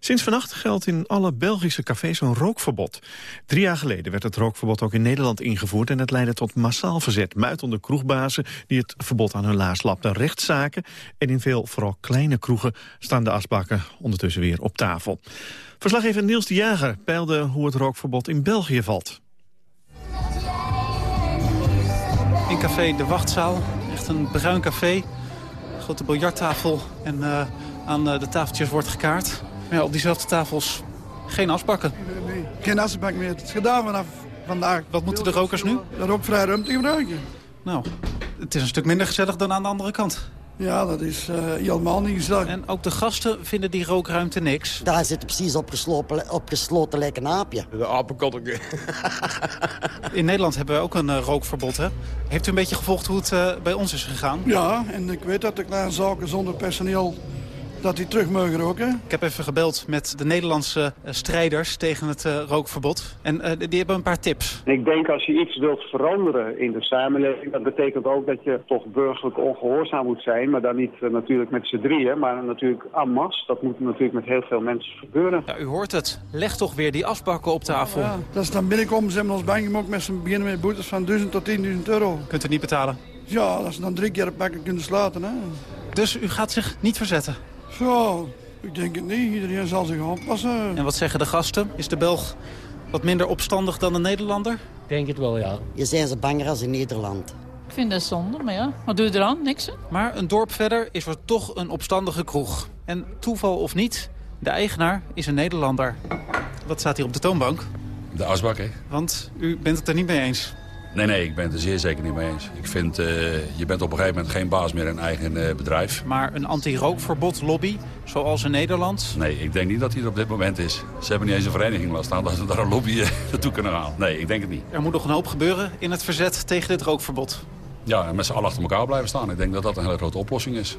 Sinds vannacht geldt in alle Belgische cafés een rookverbod. Drie jaar geleden werd het rookverbod ook in Nederland ingevoerd... en dat leidde tot massaal verzet. Muitende kroegbazen die het verbod aan hun laars lapten. Rechtszaken en in veel, vooral kleine kroegen... staan de asbakken ondertussen weer op tafel. Verslaggever Niels de Jager peilde hoe het rookverbod in België valt. In café De Wachtzaal, echt een bruin café. Grote biljarttafel en uh, aan uh, de tafeltjes wordt gekaart. Maar ja, op diezelfde tafels geen asbakken. Nee, nee, geen asbak meer. Het is gedaan vanaf vandaag. Wat moeten de rokers nu? De rookvrij ruimte gebruiken. Nou, het is een stuk minder gezellig dan aan de andere kant. Ja, dat is uh, helemaal niet. En ook de gasten vinden die rookruimte niks. Daar zit precies opgesloten, opgesloten lijkt een aapje. De apenkotteke. In Nederland hebben we ook een uh, rookverbod, hè? Heeft u een beetje gevolgd hoe het uh, bij ons is gegaan? Ja, en ik weet dat de kleine zaken zonder personeel dat die terug mogen roken. Ik heb even gebeld met de Nederlandse strijders tegen het uh, rookverbod. En uh, die hebben een paar tips. Ik denk als je iets wilt veranderen in de samenleving... dat betekent ook dat je toch burgerlijk ongehoorzaam moet zijn. Maar dan niet uh, natuurlijk met z'n drieën, maar natuurlijk en masse. Dat moet natuurlijk met heel veel mensen gebeuren. Ja, u hoort het. Leg toch weer die afbakken op tafel. Ja, dat is dan binnenkomen, ze hebben ons bang gemaakt met z'n beginnen met boetes van 1000 tot 10.000 euro. Kunt u niet betalen? Ja, dat ze dan drie keer pakken kunnen sluiten. Hè. Dus u gaat zich niet verzetten? Zo, ik denk het niet. Iedereen zal zich aanpassen. En wat zeggen de gasten? Is de Belg wat minder opstandig dan de Nederlander? Denk het wel, ja. Je zijn ze banger als in Nederland. Ik vind dat zonde, maar ja. Wat doe je eraan? Niks. Maar een dorp verder is er toch een opstandige kroeg. En toeval of niet, de eigenaar is een Nederlander. Wat staat hier op de toonbank? De asbak, hè? Want u bent het er niet mee eens? Nee, nee, ik ben het er zeer zeker niet mee eens. Ik vind, uh, je bent op een gegeven moment geen baas meer in eigen uh, bedrijf. Maar een anti-rookverbod lobby, zoals in Nederland? Nee, ik denk niet dat die er op dit moment is. Ze hebben niet eens een vereniging laten staan dat ze daar een lobby uh, naartoe kunnen halen. Nee, ik denk het niet. Er moet nog een hoop gebeuren in het verzet tegen dit rookverbod. Ja, en met z'n allen achter elkaar blijven staan. Ik denk dat dat een hele grote oplossing is.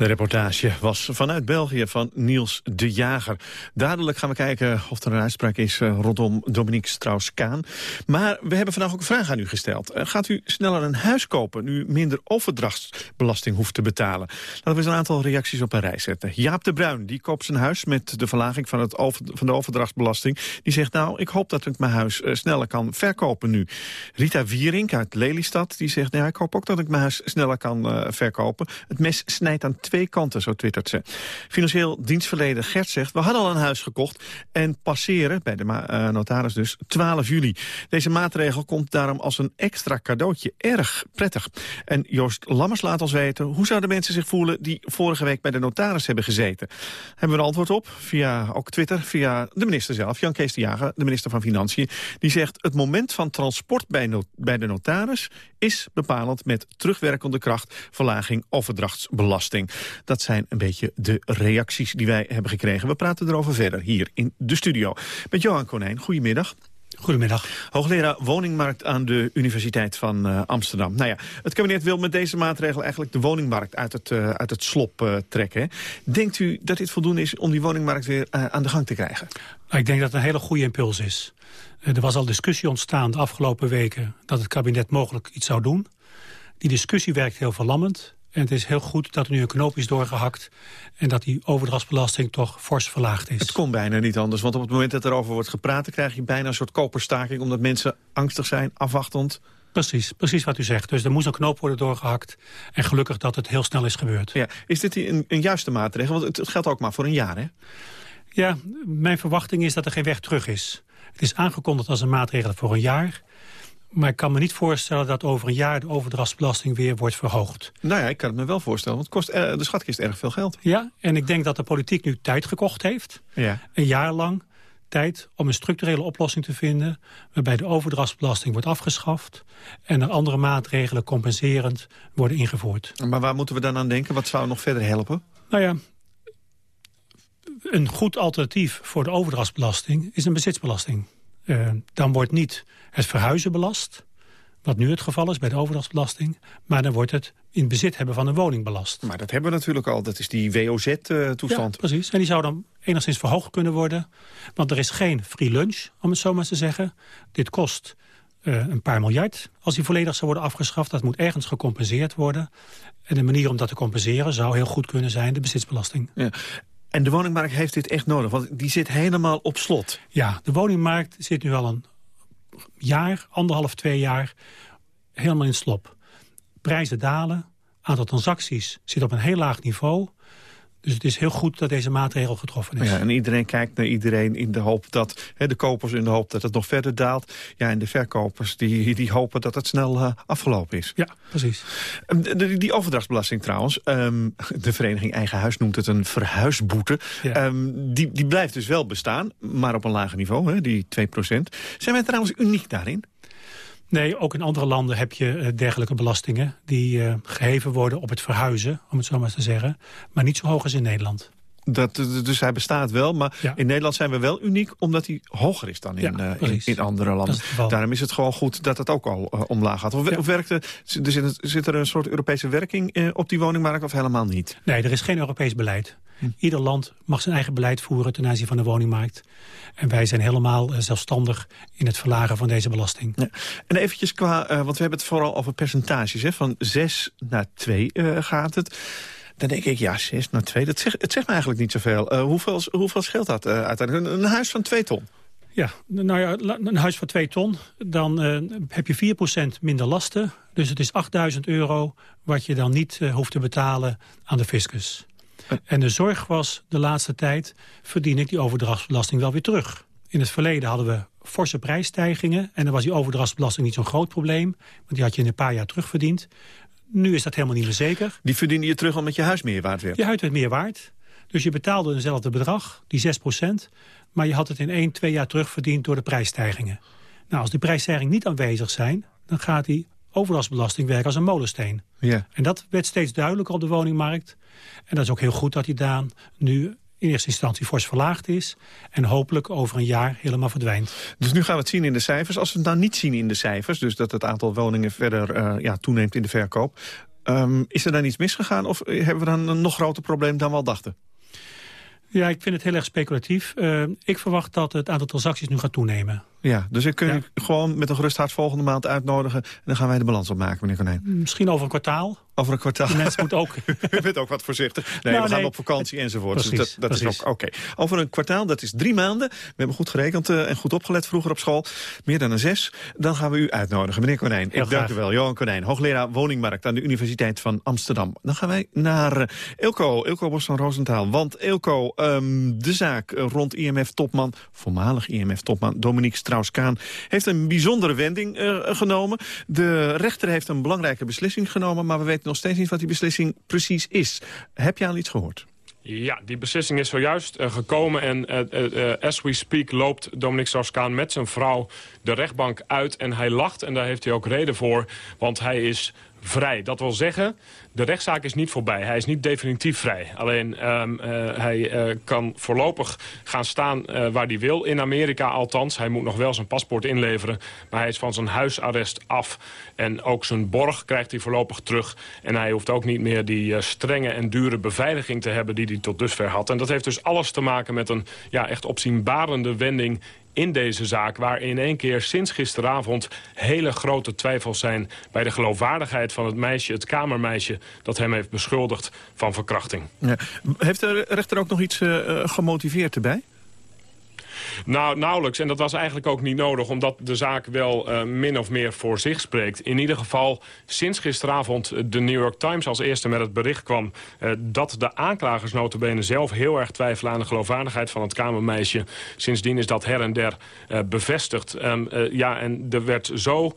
De reportage was vanuit België van Niels de Jager. Dadelijk gaan we kijken of er een uitspraak is eh, rondom Dominique Strauss-Kaan. Maar we hebben vandaag ook een vraag aan u gesteld. Eh, gaat u sneller een huis kopen nu minder overdrachtsbelasting hoeft te betalen? Laten we eens een aantal reacties op een rij zetten. Jaap de Bruin die koopt zijn huis met de verlaging van, het van de overdrachtsbelasting. Die zegt nou, ik hoop dat ik mijn huis eh, sneller kan verkopen nu. Rita Wierink uit Lelystad die zegt nou, ik hoop ook dat ik mijn huis sneller kan verkopen. Het mes snijdt aan twee kanten, zo twittert ze. Financieel dienstverleden Gert zegt... we hadden al een huis gekocht en passeren, bij de uh, notaris dus, 12 juli. Deze maatregel komt daarom als een extra cadeautje. Erg prettig. En Joost Lammers laat ons weten... hoe zouden mensen zich voelen die vorige week bij de notaris hebben gezeten? Hebben we een antwoord op, via ook Twitter, via de minister zelf... Jan Kees de Jager, de minister van Financiën. Die zegt, het moment van transport bij, bij de notaris... is bepalend met terugwerkende kracht verlaging overdrachtsbelasting. Dat zijn een beetje de reacties die wij hebben gekregen. We praten erover verder hier in de studio. Met Johan Konijn, goedemiddag. Goedemiddag. Hoogleraar woningmarkt aan de Universiteit van uh, Amsterdam. Nou ja, het kabinet wil met deze maatregel eigenlijk de woningmarkt uit het, uh, uit het slop uh, trekken. Denkt u dat dit voldoende is om die woningmarkt weer aan de gang te krijgen? Nou, ik denk dat het een hele goede impuls is. er was al discussie ontstaan de afgelopen weken dat het kabinet mogelijk iets zou doen. Die discussie werkt heel verlammend. En het is heel goed dat er nu een knoop is doorgehakt... en dat die overdrachtsbelasting toch fors verlaagd is. Het kon bijna niet anders, want op het moment dat er over wordt gepraat... dan krijg je bijna een soort koperstaking... omdat mensen angstig zijn, afwachtend... Precies, precies wat u zegt. Dus er moest een knoop worden doorgehakt. En gelukkig dat het heel snel is gebeurd. Ja, is dit een, een juiste maatregel? Want het geldt ook maar voor een jaar, hè? Ja, mijn verwachting is dat er geen weg terug is. Het is aangekondigd als een maatregel voor een jaar. Maar ik kan me niet voorstellen dat over een jaar de overdrachtsbelasting weer wordt verhoogd. Nou ja, ik kan het me wel voorstellen, want het kost eh, de schatkist erg veel geld. Ja, en ik denk dat de politiek nu tijd gekocht heeft. Ja. Een jaar lang tijd om een structurele oplossing te vinden... waarbij de overdrachtsbelasting wordt afgeschaft... en er andere maatregelen compenserend worden ingevoerd. Maar waar moeten we dan aan denken? Wat zou nog verder helpen? Nou ja, een goed alternatief voor de overdrachtsbelasting is een bezitsbelasting. Uh, dan wordt niet het verhuizen belast... wat nu het geval is bij de overdrachtsbelasting... maar dan wordt het in bezit hebben van een woning belast. Maar dat hebben we natuurlijk al, dat is die WOZ-toestand. Ja, precies, en die zou dan enigszins verhoogd kunnen worden. Want er is geen free lunch, om het zo maar te zeggen. Dit kost uh, een paar miljard als die volledig zou worden afgeschaft. Dat moet ergens gecompenseerd worden. En de manier om dat te compenseren zou heel goed kunnen zijn de bezitsbelasting. Ja. En de woningmarkt heeft dit echt nodig, want die zit helemaal op slot. Ja, de woningmarkt zit nu al een jaar, anderhalf, twee jaar, helemaal in slop. Prijzen dalen, aantal transacties zit op een heel laag niveau. Dus het is heel goed dat deze maatregel getroffen is. Ja, en iedereen kijkt naar iedereen in de hoop dat... Hè, de kopers in de hoop dat het nog verder daalt. Ja, en de verkopers die, die hopen dat het snel uh, afgelopen is. Ja, precies. Um, die overdrachtsbelasting trouwens, um, de vereniging Eigen Huis noemt het een verhuisboete. Ja. Um, die, die blijft dus wel bestaan, maar op een lager niveau, hè, die 2% Zijn wij trouwens uniek daarin? Nee, ook in andere landen heb je uh, dergelijke belastingen... die uh, geheven worden op het verhuizen, om het zo maar te zeggen. Maar niet zo hoog als in Nederland. Dat, dus hij bestaat wel, maar ja. in Nederland zijn we wel uniek... omdat hij hoger is dan in, ja, uh, in, in, andere landen. Daarom is het gewoon goed dat het ook al uh, omlaag gaat. Of, ja. of werkt er, zit, zit, er een soort Europese werking uh, op die woningmarkt of helemaal niet? Nee, er is geen Europees beleid. Hm. Ieder land mag zijn eigen beleid voeren ten aanzien van de woningmarkt. En wij zijn helemaal zelfstandig in het verlagen van deze belasting. Ja. En eventjes qua, want we hebben het vooral over percentages. Hè? Van 6 naar 2 uh, gaat het. Dan denk ik, ja, 6 naar 2, dat zegt, het zegt me eigenlijk niet zoveel. Uh, hoeveel, hoeveel scheelt dat uiteindelijk? Een, een huis van 2 ton? Ja, nou ja, een huis van 2 ton, dan uh, heb je 4% minder lasten. Dus het is 8000 euro wat je dan niet hoeft te betalen aan de fiscus. En de zorg was de laatste tijd, verdien ik die overdrachtsbelasting wel weer terug. In het verleden hadden we forse prijsstijgingen... en dan was die overdrachtsbelasting niet zo'n groot probleem... want die had je in een paar jaar terugverdiend. Nu is dat helemaal niet meer zeker. Die verdiende je terug omdat je huis meer waard werd? Je huis werd meer waard. Dus je betaalde eenzelfde bedrag, die 6% maar je had het in één, twee jaar terugverdiend door de prijsstijgingen. Nou, als die prijsstijgingen niet aanwezig zijn... dan gaat die overdrachtsbelasting werken als een molensteen. Ja. En dat werd steeds duidelijker op de woningmarkt. En dat is ook heel goed dat die Daan nu in eerste instantie fors verlaagd is... en hopelijk over een jaar helemaal verdwijnt. Dus nu gaan we het zien in de cijfers. Als we het nou niet zien in de cijfers... dus dat het aantal woningen verder uh, ja, toeneemt in de verkoop... Ehm, is er dan iets misgegaan of hebben we dan een nog groter probleem dan we al dachten? Ja, ik vind het heel erg speculatief. Uh, ik verwacht dat het aantal transacties nu gaat toenemen. Ja, dus ik kun je gewoon met een gerust hart volgende maand uitnodigen... en dan gaan wij de balans opmaken, meneer Konijn. Misschien over een kwartaal. Over een kwartaal. De mensen moeten ook... U bent ook wat voorzichtig. Nee, nou, we gaan op vakantie enzovoort. Precies, dus dat, dat is ook oké. Over een kwartaal, dat is drie maanden. We hebben goed gerekend uh, en goed opgelet vroeger op school. Meer dan een zes. Dan gaan we u uitnodigen, meneer Konijn. Heel ik graag. dank u wel. Johan Konijn, hoogleraar woningmarkt aan de Universiteit van Amsterdam. Dan gaan wij naar uh, Ilko, Ilko Bos van Roosentaal. Want Ilko, um, de zaak rond IMF-topman, voormalig IMF-topman Dominique Strauss-Kaan heeft een bijzondere wending uh, genomen. De rechter heeft een belangrijke beslissing genomen... maar we weten nog steeds niet wat die beslissing precies is. Heb je al iets gehoord? Ja, die beslissing is zojuist uh, gekomen en uh, as we speak loopt Dominic Strauss-Kaan met zijn vrouw de rechtbank uit. En hij lacht en daar heeft hij ook reden voor, want hij is vrij. Dat wil zeggen, de rechtszaak is niet voorbij. Hij is niet definitief vrij. Alleen um, uh, hij uh, kan voorlopig gaan staan uh, waar hij wil. In Amerika althans. Hij moet nog wel zijn paspoort inleveren. Maar hij is van zijn huisarrest af. En ook zijn borg krijgt hij voorlopig terug. En hij hoeft ook niet meer die strenge en dure beveiliging te hebben... die hij tot dusver had. En dat heeft dus alles te maken met een ja, echt opzienbarende wending in deze zaak... waar in één keer sinds gisteravond hele grote twijfels zijn... bij de geloofwaardigheid van het meisje, het kamermeisje... dat hem heeft beschuldigd van verkrachting. Heeft de rechter ook nog iets uh, gemotiveerd erbij? Nou, nauwelijks. En dat was eigenlijk ook niet nodig, omdat de zaak wel uh, min of meer voor zich spreekt. In ieder geval, sinds gisteravond de New York Times als eerste met het bericht kwam... Uh, dat de aanklagers notabene zelf heel erg twijfelen aan de geloofwaardigheid van het kamermeisje. Sindsdien is dat her en der bevestigd. Um, ja, en er werd zo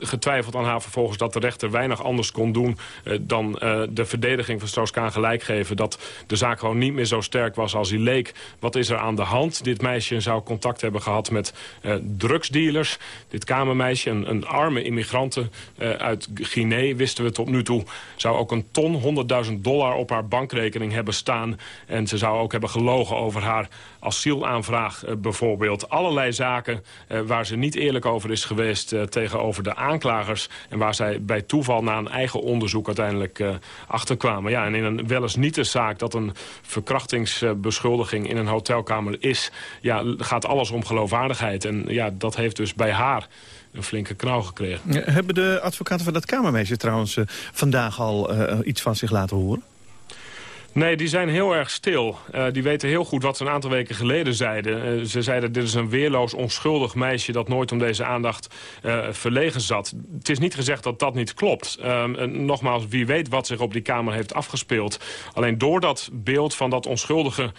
getwijfeld aan haar vervolgens dat de rechter weinig anders kon doen... dan de verdediging van Strauss-Kaan gelijk geven. Dat de zaak gewoon niet meer zo sterk was als hij leek. Wat is er aan de hand? Dit meisje zou contact hebben gehad met uh, drugsdealers. Dit kamermeisje, een, arme immigrante uh, uit Guinea, wisten we tot nu toe... zou ook een ton, 100.000 dollar op haar bankrekening hebben staan. En ze zou ook hebben gelogen over haar asielaanvraag uh, bijvoorbeeld. Allerlei zaken waar ze niet eerlijk over is geweest tegenover de aanklagers... en waar zij bij toeval na een eigen onderzoek uiteindelijk achterkwamen. Ja, en in een wel eens niet zaak dat een verkrachtingsbeschuldiging in een hotelkamer is... Ja, gaat alles om geloofwaardigheid. En ja, dat heeft dus bij haar een flinke knauw gekregen. Hebben de advocaten van dat kamermeisje trouwens vandaag al iets van zich laten horen? Nee, die zijn heel erg stil. Uh, die weten heel goed wat ze een aantal weken geleden zeiden. Uh, ze zeiden, dit is een weerloos, onschuldig meisje... dat nooit om deze aandacht uh, verlegen zat. Het is niet gezegd dat dat niet klopt. nogmaals, wie weet wat zich op die kamer heeft afgespeeld. Alleen door dat beeld van dat onschuldige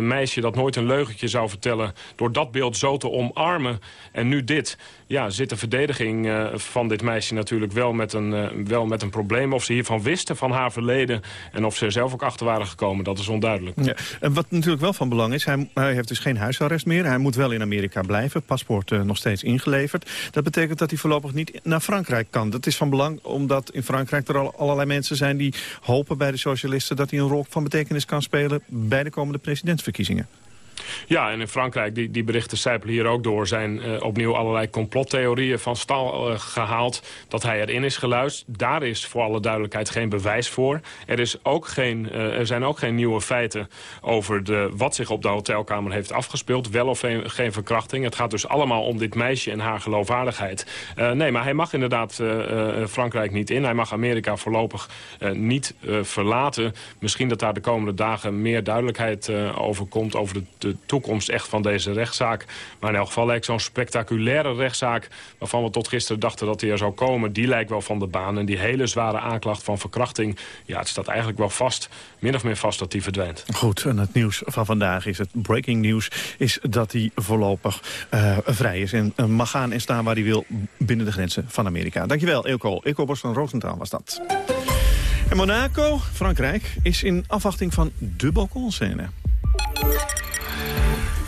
meisje... dat nooit een leugentje zou vertellen... door dat beeld zo te omarmen en nu dit... ja, zit de verdediging van dit meisje natuurlijk wel met, een, wel met een probleem. Of ze hiervan wisten, van haar verleden... en of ze zelf ook achter waren gekomen. Dat is onduidelijk. En wat natuurlijk wel van belang is, hij, hij, heeft dus geen huisarrest meer. Hij moet wel in Amerika blijven, paspoort uh, nog steeds ingeleverd. Dat betekent dat hij voorlopig niet naar Frankrijk kan. Dat is van belang omdat in Frankrijk er al allerlei mensen zijn... die hopen bij de socialisten dat hij een rol van betekenis kan spelen... bij de komende presidentsverkiezingen. Ja, en in Frankrijk, die, die berichten sijpelen hier ook door... zijn uh, opnieuw allerlei complottheorieën van stal uh, gehaald... dat hij erin is geluisterd. Daar is voor alle duidelijkheid geen bewijs voor. Er, is ook geen, uh, er zijn ook geen nieuwe feiten over de, wat zich op de hotelkamer heeft afgespeeld. Wel of geen, geen verkrachting. Het gaat dus allemaal om dit meisje en haar geloofwaardigheid. nee, maar hij mag inderdaad Frankrijk niet in. Hij mag Amerika voorlopig niet verlaten. Misschien dat daar de komende dagen meer duidelijkheid over komt... over de, de toekomst echt van deze rechtszaak. Maar in elk geval lijkt zo'n spectaculaire rechtszaak... waarvan we tot gisteren dachten dat die er zou komen... die lijkt wel van de baan. En die hele zware aanklacht van verkrachting... ja, het staat eigenlijk wel vast, min of meer vast dat die verdwijnt. Goed, en het nieuws van vandaag is het breaking news... is dat hij voorlopig uh, vrij is en uh, mag gaan en staan waar hij wil... binnen de grenzen van Amerika. Dankjewel, Ilko. Ilko Bos van Roosentaal was dat. En Monaco, Frankrijk, is in afwachting van de balkonscène.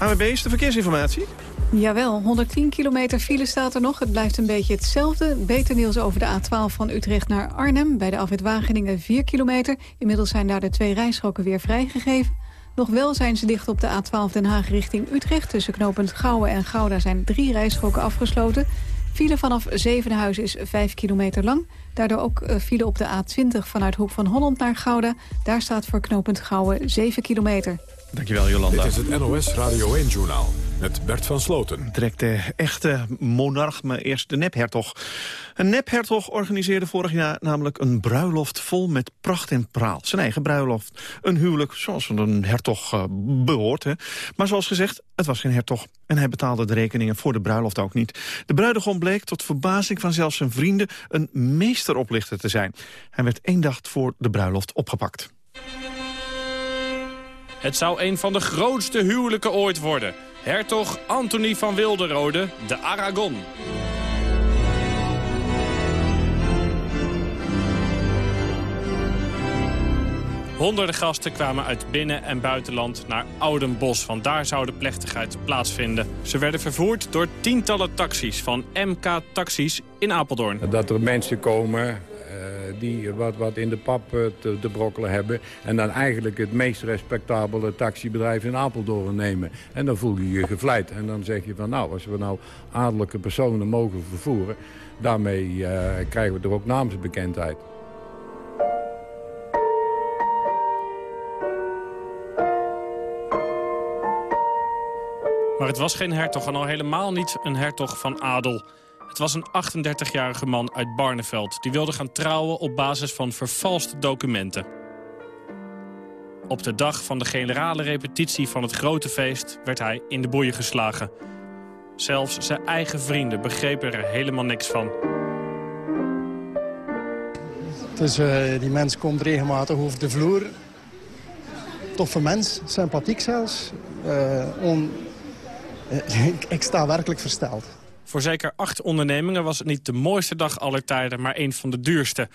AWB is de verkeersinformatie. Jawel, 110 kilometer file staat er nog. Het blijft een beetje hetzelfde. Beter nieuws over de A12 van Utrecht naar Arnhem. Bij de afwit Wageningen 4 kilometer. Inmiddels zijn daar de twee rijstroken weer vrijgegeven. Nog wel zijn ze dicht op de A12 Den Haag richting Utrecht. Tussen knooppunt Gouwen en Gouda zijn drie rijstroken afgesloten. File vanaf Zevenhuizen is 5 kilometer lang. Daardoor ook uh, file op de A20 vanuit Hoek van Holland naar Gouda. Daar staat voor knooppunt Gouwen 7 kilometer. Dankjewel, Jolanda. Dit is het NOS Radio 1-journaal met Bert van Sloten. Trekt de echte monarch, maar eerst de nephertog. Een nephertog organiseerde vorig jaar namelijk een bruiloft vol met pracht en praal. Zijn eigen bruiloft. Een huwelijk zoals een hertog uh, behoort. Hè. Maar zoals gezegd, het was geen hertog. En hij betaalde de rekeningen voor de bruiloft ook niet. De bruidegom bleek tot verbazing van zelfs zijn vrienden... een meesteroplichter te zijn. Hij werd één dag voor de bruiloft opgepakt. Het zou een van de grootste huwelijken ooit worden. Hertog Anthony van Wilderode, de Aragon. Honderden gasten kwamen uit binnen- en buitenland naar Oudenbos. Want daar zou de plechtigheid plaatsvinden. Ze werden vervoerd door tientallen taxis van MK Taxis in Apeldoorn. Dat er mensen komen die wat, wat in de pap te, te, brokkelen hebben... en dan eigenlijk het meest respectabele taxibedrijf in Apeldoorn nemen. En dan voel je je gevleid. En dan zeg je van nou, als we nou adellijke personen mogen vervoeren... daarmee uh, krijgen we er ook naamsbekendheid. Maar het was geen hertog en al helemaal niet een hertog van adel. Het was een 38-jarige man uit Barneveld... die wilde gaan trouwen op basis van vervalste documenten. Op de dag van de generale repetitie van het grote feest... werd hij in de boeien geslagen. Zelfs zijn eigen vrienden begrepen er helemaal niks van. Dus uh, die mens komt regelmatig over de vloer. Toffe mens, sympathiek zelfs. Uh, on... ik sta werkelijk versteld. Voor zeker acht ondernemingen was het niet de mooiste dag aller tijden, maar een van de duurste.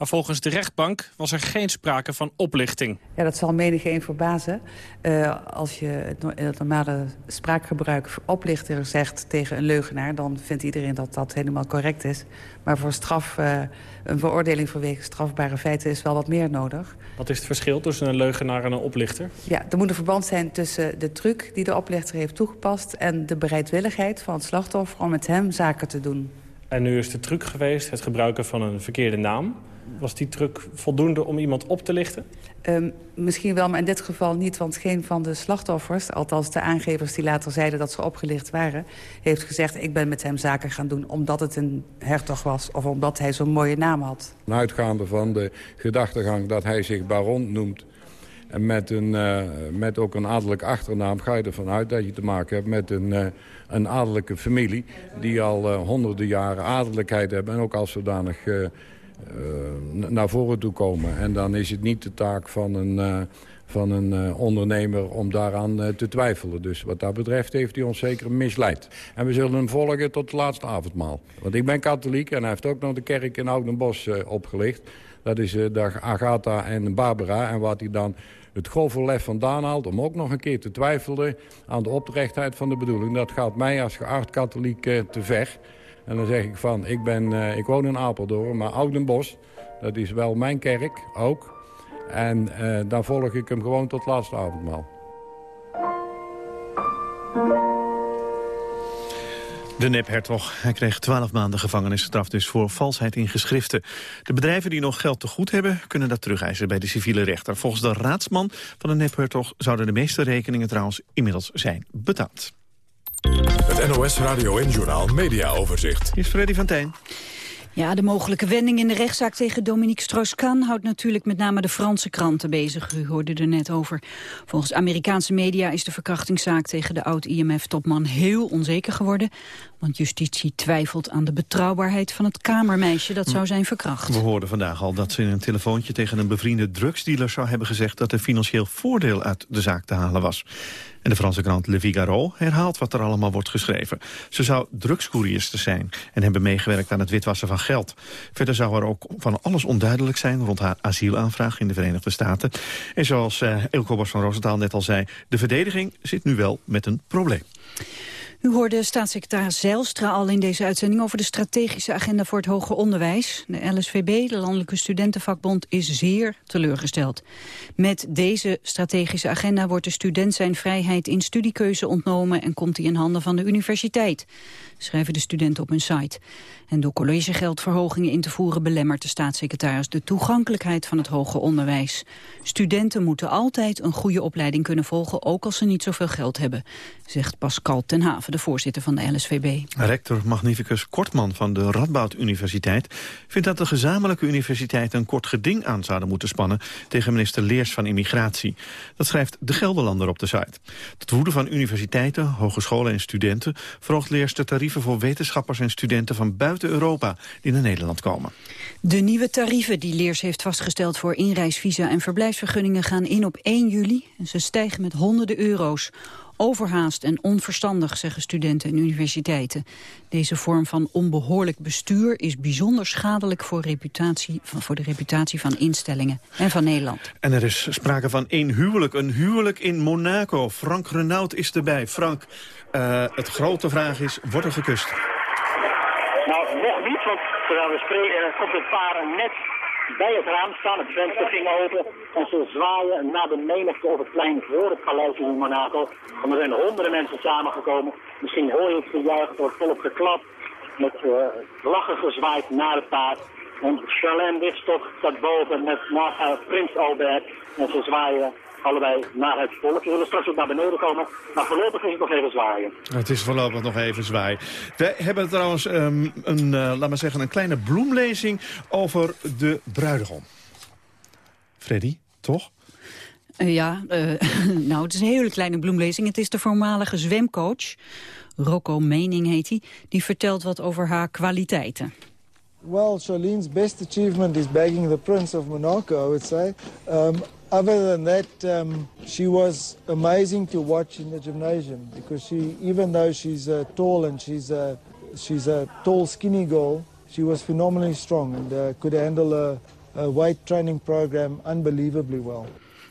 Maar volgens de rechtbank was er geen sprake van oplichting. Ja, dat zal menigeen verbazen. Uh, als je het, normale spraakgebruik oplichter zegt tegen een leugenaar... dan vindt iedereen dat dat helemaal correct is. Maar voor straf, uh, een veroordeling vanwege strafbare feiten is wel wat meer nodig. Wat is het verschil tussen een leugenaar en een oplichter? Ja, er moet een verband zijn tussen de truc die de oplichter heeft toegepast... en de bereidwilligheid van het slachtoffer om met hem zaken te doen. En nu is de truc geweest het gebruiken van een verkeerde naam was die truc voldoende om iemand op te lichten? Um, misschien wel, maar in dit geval niet. Want geen van de slachtoffers, althans de aangevers die later zeiden dat ze opgelicht waren... heeft gezegd, ik ben met hem zaken gaan doen omdat het een hertog was... of omdat hij zo'n mooie naam had. Uitgaande van de gedachtegang dat hij zich baron noemt... en met, een, uh, met ook een adellijke achternaam ga je ervan uit dat je te maken hebt met een... Uh, een adellijke familie die al uh, honderden jaren adellijkheid hebben... en ook als zodanig uh, naar voren toe komen. En dan is het niet de taak van een, uh, van een uh, ondernemer om daaraan te twijfelen. Dus wat dat betreft heeft hij ons zeker misleid. En we zullen hem volgen tot het laatste avondmaal. Want ik ben katholiek en hij heeft ook nog de kerk in Oudenbos opgelicht. Dat is de Agatha en Barbara. En wat hij dan het grove lef vandaan haalt om ook nog een keer te twijfelen aan de oprechtheid van de bedoeling. Dat gaat mij als geaard katholiek te ver. En dan zeg ik van, ik, ben, uh, ik woon in Apeldoorn, maar Oudenbos, dat is wel mijn kerk ook. En uh, daar volg ik hem gewoon tot laatste avondmaal. De nephertog. Hij kreeg 12 maanden gevangenisstraf dus voor valsheid in geschriften. De bedrijven die nog geld te goed hebben, kunnen dat terugeisen bij de civiele rechter. Volgens de raadsman van de nephertog zouden de meeste rekeningen trouwens inmiddels zijn betaald. Het NOS Radio en Journal Media Overzicht. Hier is Freddy van Tijn. Ja, de mogelijke wending in de rechtszaak tegen Dominique Strauss-Kahn houdt natuurlijk met name de Franse kranten bezig. U hoorde er net over. Volgens Amerikaanse media is de verkrachtingszaak tegen de oud-IMF-topman heel onzeker geworden. Want justitie twijfelt aan de betrouwbaarheid van het kamermeisje dat zou zijn verkracht. We hoorden vandaag al dat ze in een telefoontje tegen een bevriende drugsdealer zou hebben gezegd dat er financieel voordeel uit de zaak te halen was. En de Franse krant Le Figaro herhaalt wat er allemaal wordt geschreven. Ze zou drugscourierster zijn en hebben meegewerkt aan het witwassen van geld. Verder zou er ook van alles onduidelijk zijn rond haar asielaanvraag in de Verenigde Staten. En zoals uh, Ilko Bos van Roosentaal net al zei, de verdediging zit nu wel met een probleem. U hoorde staatssecretaris Zijlstra al in deze uitzending over de strategische agenda voor het hoger onderwijs. De LSVB, de Landelijke Studentenvakbond, is zeer teleurgesteld. Met deze strategische agenda wordt de student zijn vrijheid in studiekeuze ontnomen en komt hij in handen van de universiteit schrijven de studenten op hun site. En door collegegeldverhogingen in te voeren belemmert de staatssecretaris de toegankelijkheid van het hoger onderwijs. Studenten moeten altijd een goede opleiding kunnen volgen, ook als ze niet zoveel geld hebben, zegt Pascal ten Haven, de voorzitter van de LSVB. Rector Magnificus Kortman van de Radboud Universiteit vindt dat de gezamenlijke universiteiten een kort geding aan zouden moeten spannen tegen minister Leers van Immigratie. Dat schrijft De Gelderlander op de site. Tot woede van universiteiten, hogescholen en studenten verhoogt Leers de tarieven voor wetenschappers en studenten van buiten Europa die naar Nederland komen. De nieuwe tarieven die Leers heeft vastgesteld voor inreisvisa en verblijfsvergunningen gaan in op 1 juli. En ze stijgen met honderden euro's. Overhaast en onverstandig, zeggen studenten en universiteiten. Deze vorm van onbehoorlijk bestuur is bijzonder schadelijk voor, reputatie, voor de reputatie van instellingen en van Nederland. En er is sprake van één huwelijk, een huwelijk in Monaco. Frank Renaud is erbij. Frank, uh, het grote vraag is, wordt er gekust? Nou, nog niet, want terwijl we spreken komt het paar net bij het raam staan. Het venster ging open en ze zwaaien naar de menigte op het plein voor het paleis in Monaco. En er zijn honderden mensen samengekomen. Misschien hoor je het gejuich, wordt volop geklapt. Met uh, lachen gezwaaid naar het paard. En Charlène Witstok staat boven met prins Albert. En ze zwaaien allebei naar het volk. We zullen straks ook naar beneden komen. Maar voorlopig is het nog even zwaaien. Het is voorlopig nog even zwaaien. We hebben trouwens um, een, uh, laat maar zeggen, een kleine bloemlezing over de bruidegom. Freddy, toch? Uh, ja, uh, nou, het is een hele kleine bloemlezing. Het is de voormalige zwemcoach, Rocco Mening heet hij... die vertelt wat over haar kwaliteiten. Well, Charlene's best achievement is bagging the Prince of Monaco, I would say. Um, other than that, um, she was amazing to watch in the gymnasium because she, even though she's uh, tall and she's a, she's a tall, skinny girl, she was phenomenally strong and uh, could handle a, a weight training program unbelievably well.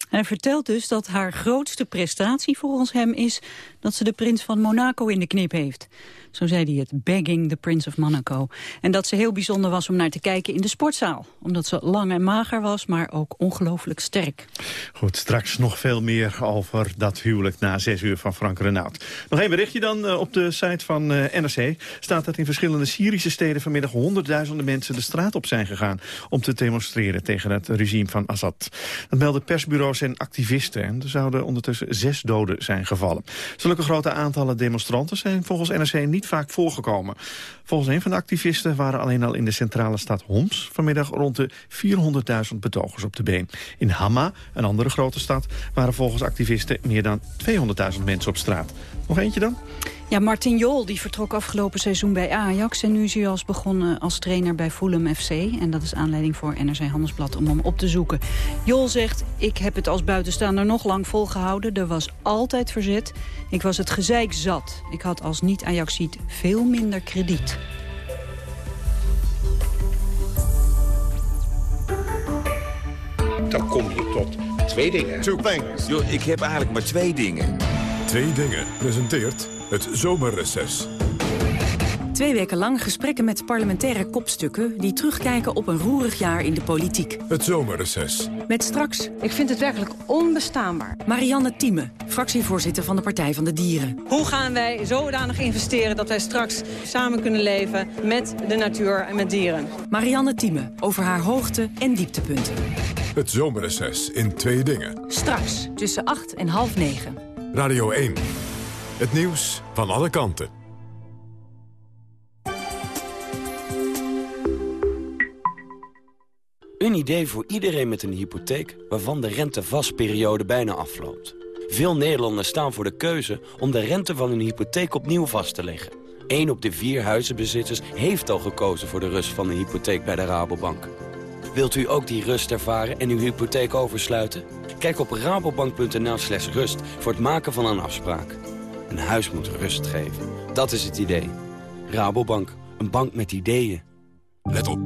Hij vertelt dus dat haar grootste prestatie volgens hem is dat ze de prins van Monaco in de knip heeft. Zo zei hij het, begging the Prince of Monaco. En dat ze heel bijzonder was om naar te kijken in de sportzaal. Omdat ze lang en mager was, maar ook ongelooflijk sterk. Goed, straks nog veel meer over dat huwelijk na zes uur van Frank Renaud. Nog één berichtje dan uh, op de site van uh, NRC. Staat dat in verschillende Syrische steden vanmiddag honderdduizenden mensen de straat op zijn gegaan. Om te demonstreren tegen het regime van Assad. Dat melden persbureaus en activisten. En er zouden ondertussen zes doden zijn gevallen. Zulke grote aantallen demonstranten zijn volgens NRC niet vaak voorgekomen. Volgens een van de activisten waren alleen al in de centrale stad Homs... vanmiddag rond de 400.000 betogers op de been. In Hama, een andere grote stad, waren volgens activisten meer dan 200.000 mensen op straat. Nog eentje dan? Ja, Martin Jol die vertrok afgelopen seizoen bij Ajax... en nu is hij als begonnen als trainer bij Fulham FC. En dat is aanleiding voor NRC Handelsblad om hem op te zoeken. Jol zegt, ik heb het als buitenstaander nog lang volgehouden. Er was altijd verzet. Ik was het gezeik zat. Ik had als niet-Ajaxiet veel minder krediet. Dan kom je tot twee dingen. Two things. Yo, ik heb eigenlijk maar twee dingen. Twee dingen presenteert het zomerreces. Twee weken lang gesprekken met parlementaire kopstukken... die terugkijken op een roerig jaar in de politiek. Het zomerreces. Met straks... Ik vind het werkelijk onbestaanbaar. Marianne Thieme, fractievoorzitter van de Partij van de Dieren. Hoe gaan wij zodanig investeren dat wij straks samen kunnen leven... met de natuur en met dieren? Marianne Thieme over haar hoogte- en dieptepunten. Het zomerreces in twee dingen. Straks tussen acht en half negen. Radio 1. Het nieuws van alle kanten. Een idee voor iedereen met een hypotheek waarvan de rentevastperiode bijna afloopt. Veel Nederlanders staan voor de keuze om de rente van hun hypotheek opnieuw vast te leggen. Eén op de vier huizenbezitters heeft al gekozen voor de rust van een hypotheek bij de Rabobank. Wilt u ook die rust ervaren en uw hypotheek oversluiten? Kijk op rabobank.nl slash rust voor het maken van een afspraak. Een huis moet rust geven. Dat is het idee. Rabobank, een bank met ideeën. Let op.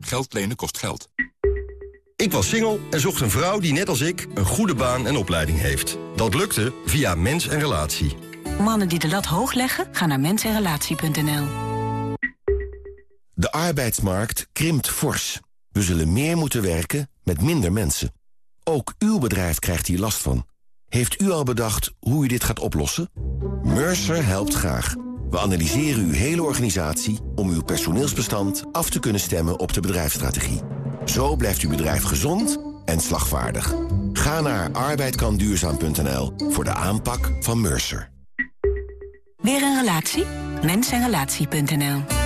Geld lenen kost geld. Ik was single en zocht een vrouw die net als ik een goede baan en opleiding heeft. Dat lukte via Mens en Relatie. Mannen die de lat hoog leggen, gaan naar mensenrelatie.nl. De arbeidsmarkt krimpt fors. We zullen meer moeten werken met minder mensen. Ook uw bedrijf krijgt hier last van. Heeft u al bedacht hoe u dit gaat oplossen? Mercer helpt graag. We analyseren uw hele organisatie om uw personeelsbestand af te kunnen stemmen op de bedrijfsstrategie. Zo blijft uw bedrijf gezond en slagvaardig. Ga naar arbeidkanduurzaam.nl voor de aanpak van Mercer. Weer een relatie? Mensenrelatie.nl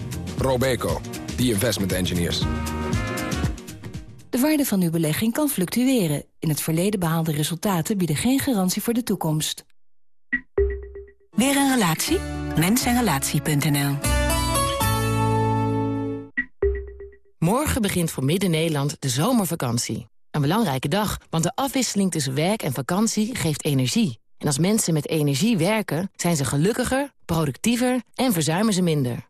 Robeco, the investment engineers. De waarde van uw belegging kan fluctueren. In het verleden behaalde resultaten bieden geen garantie voor de toekomst. Weer een relatie? Mensenrelatie.nl Morgen begint voor Midden-Nederland de zomervakantie. Een belangrijke dag, want de afwisseling tussen werk en vakantie geeft energie. En als mensen met energie werken, zijn ze gelukkiger, productiever en verzuimen ze minder.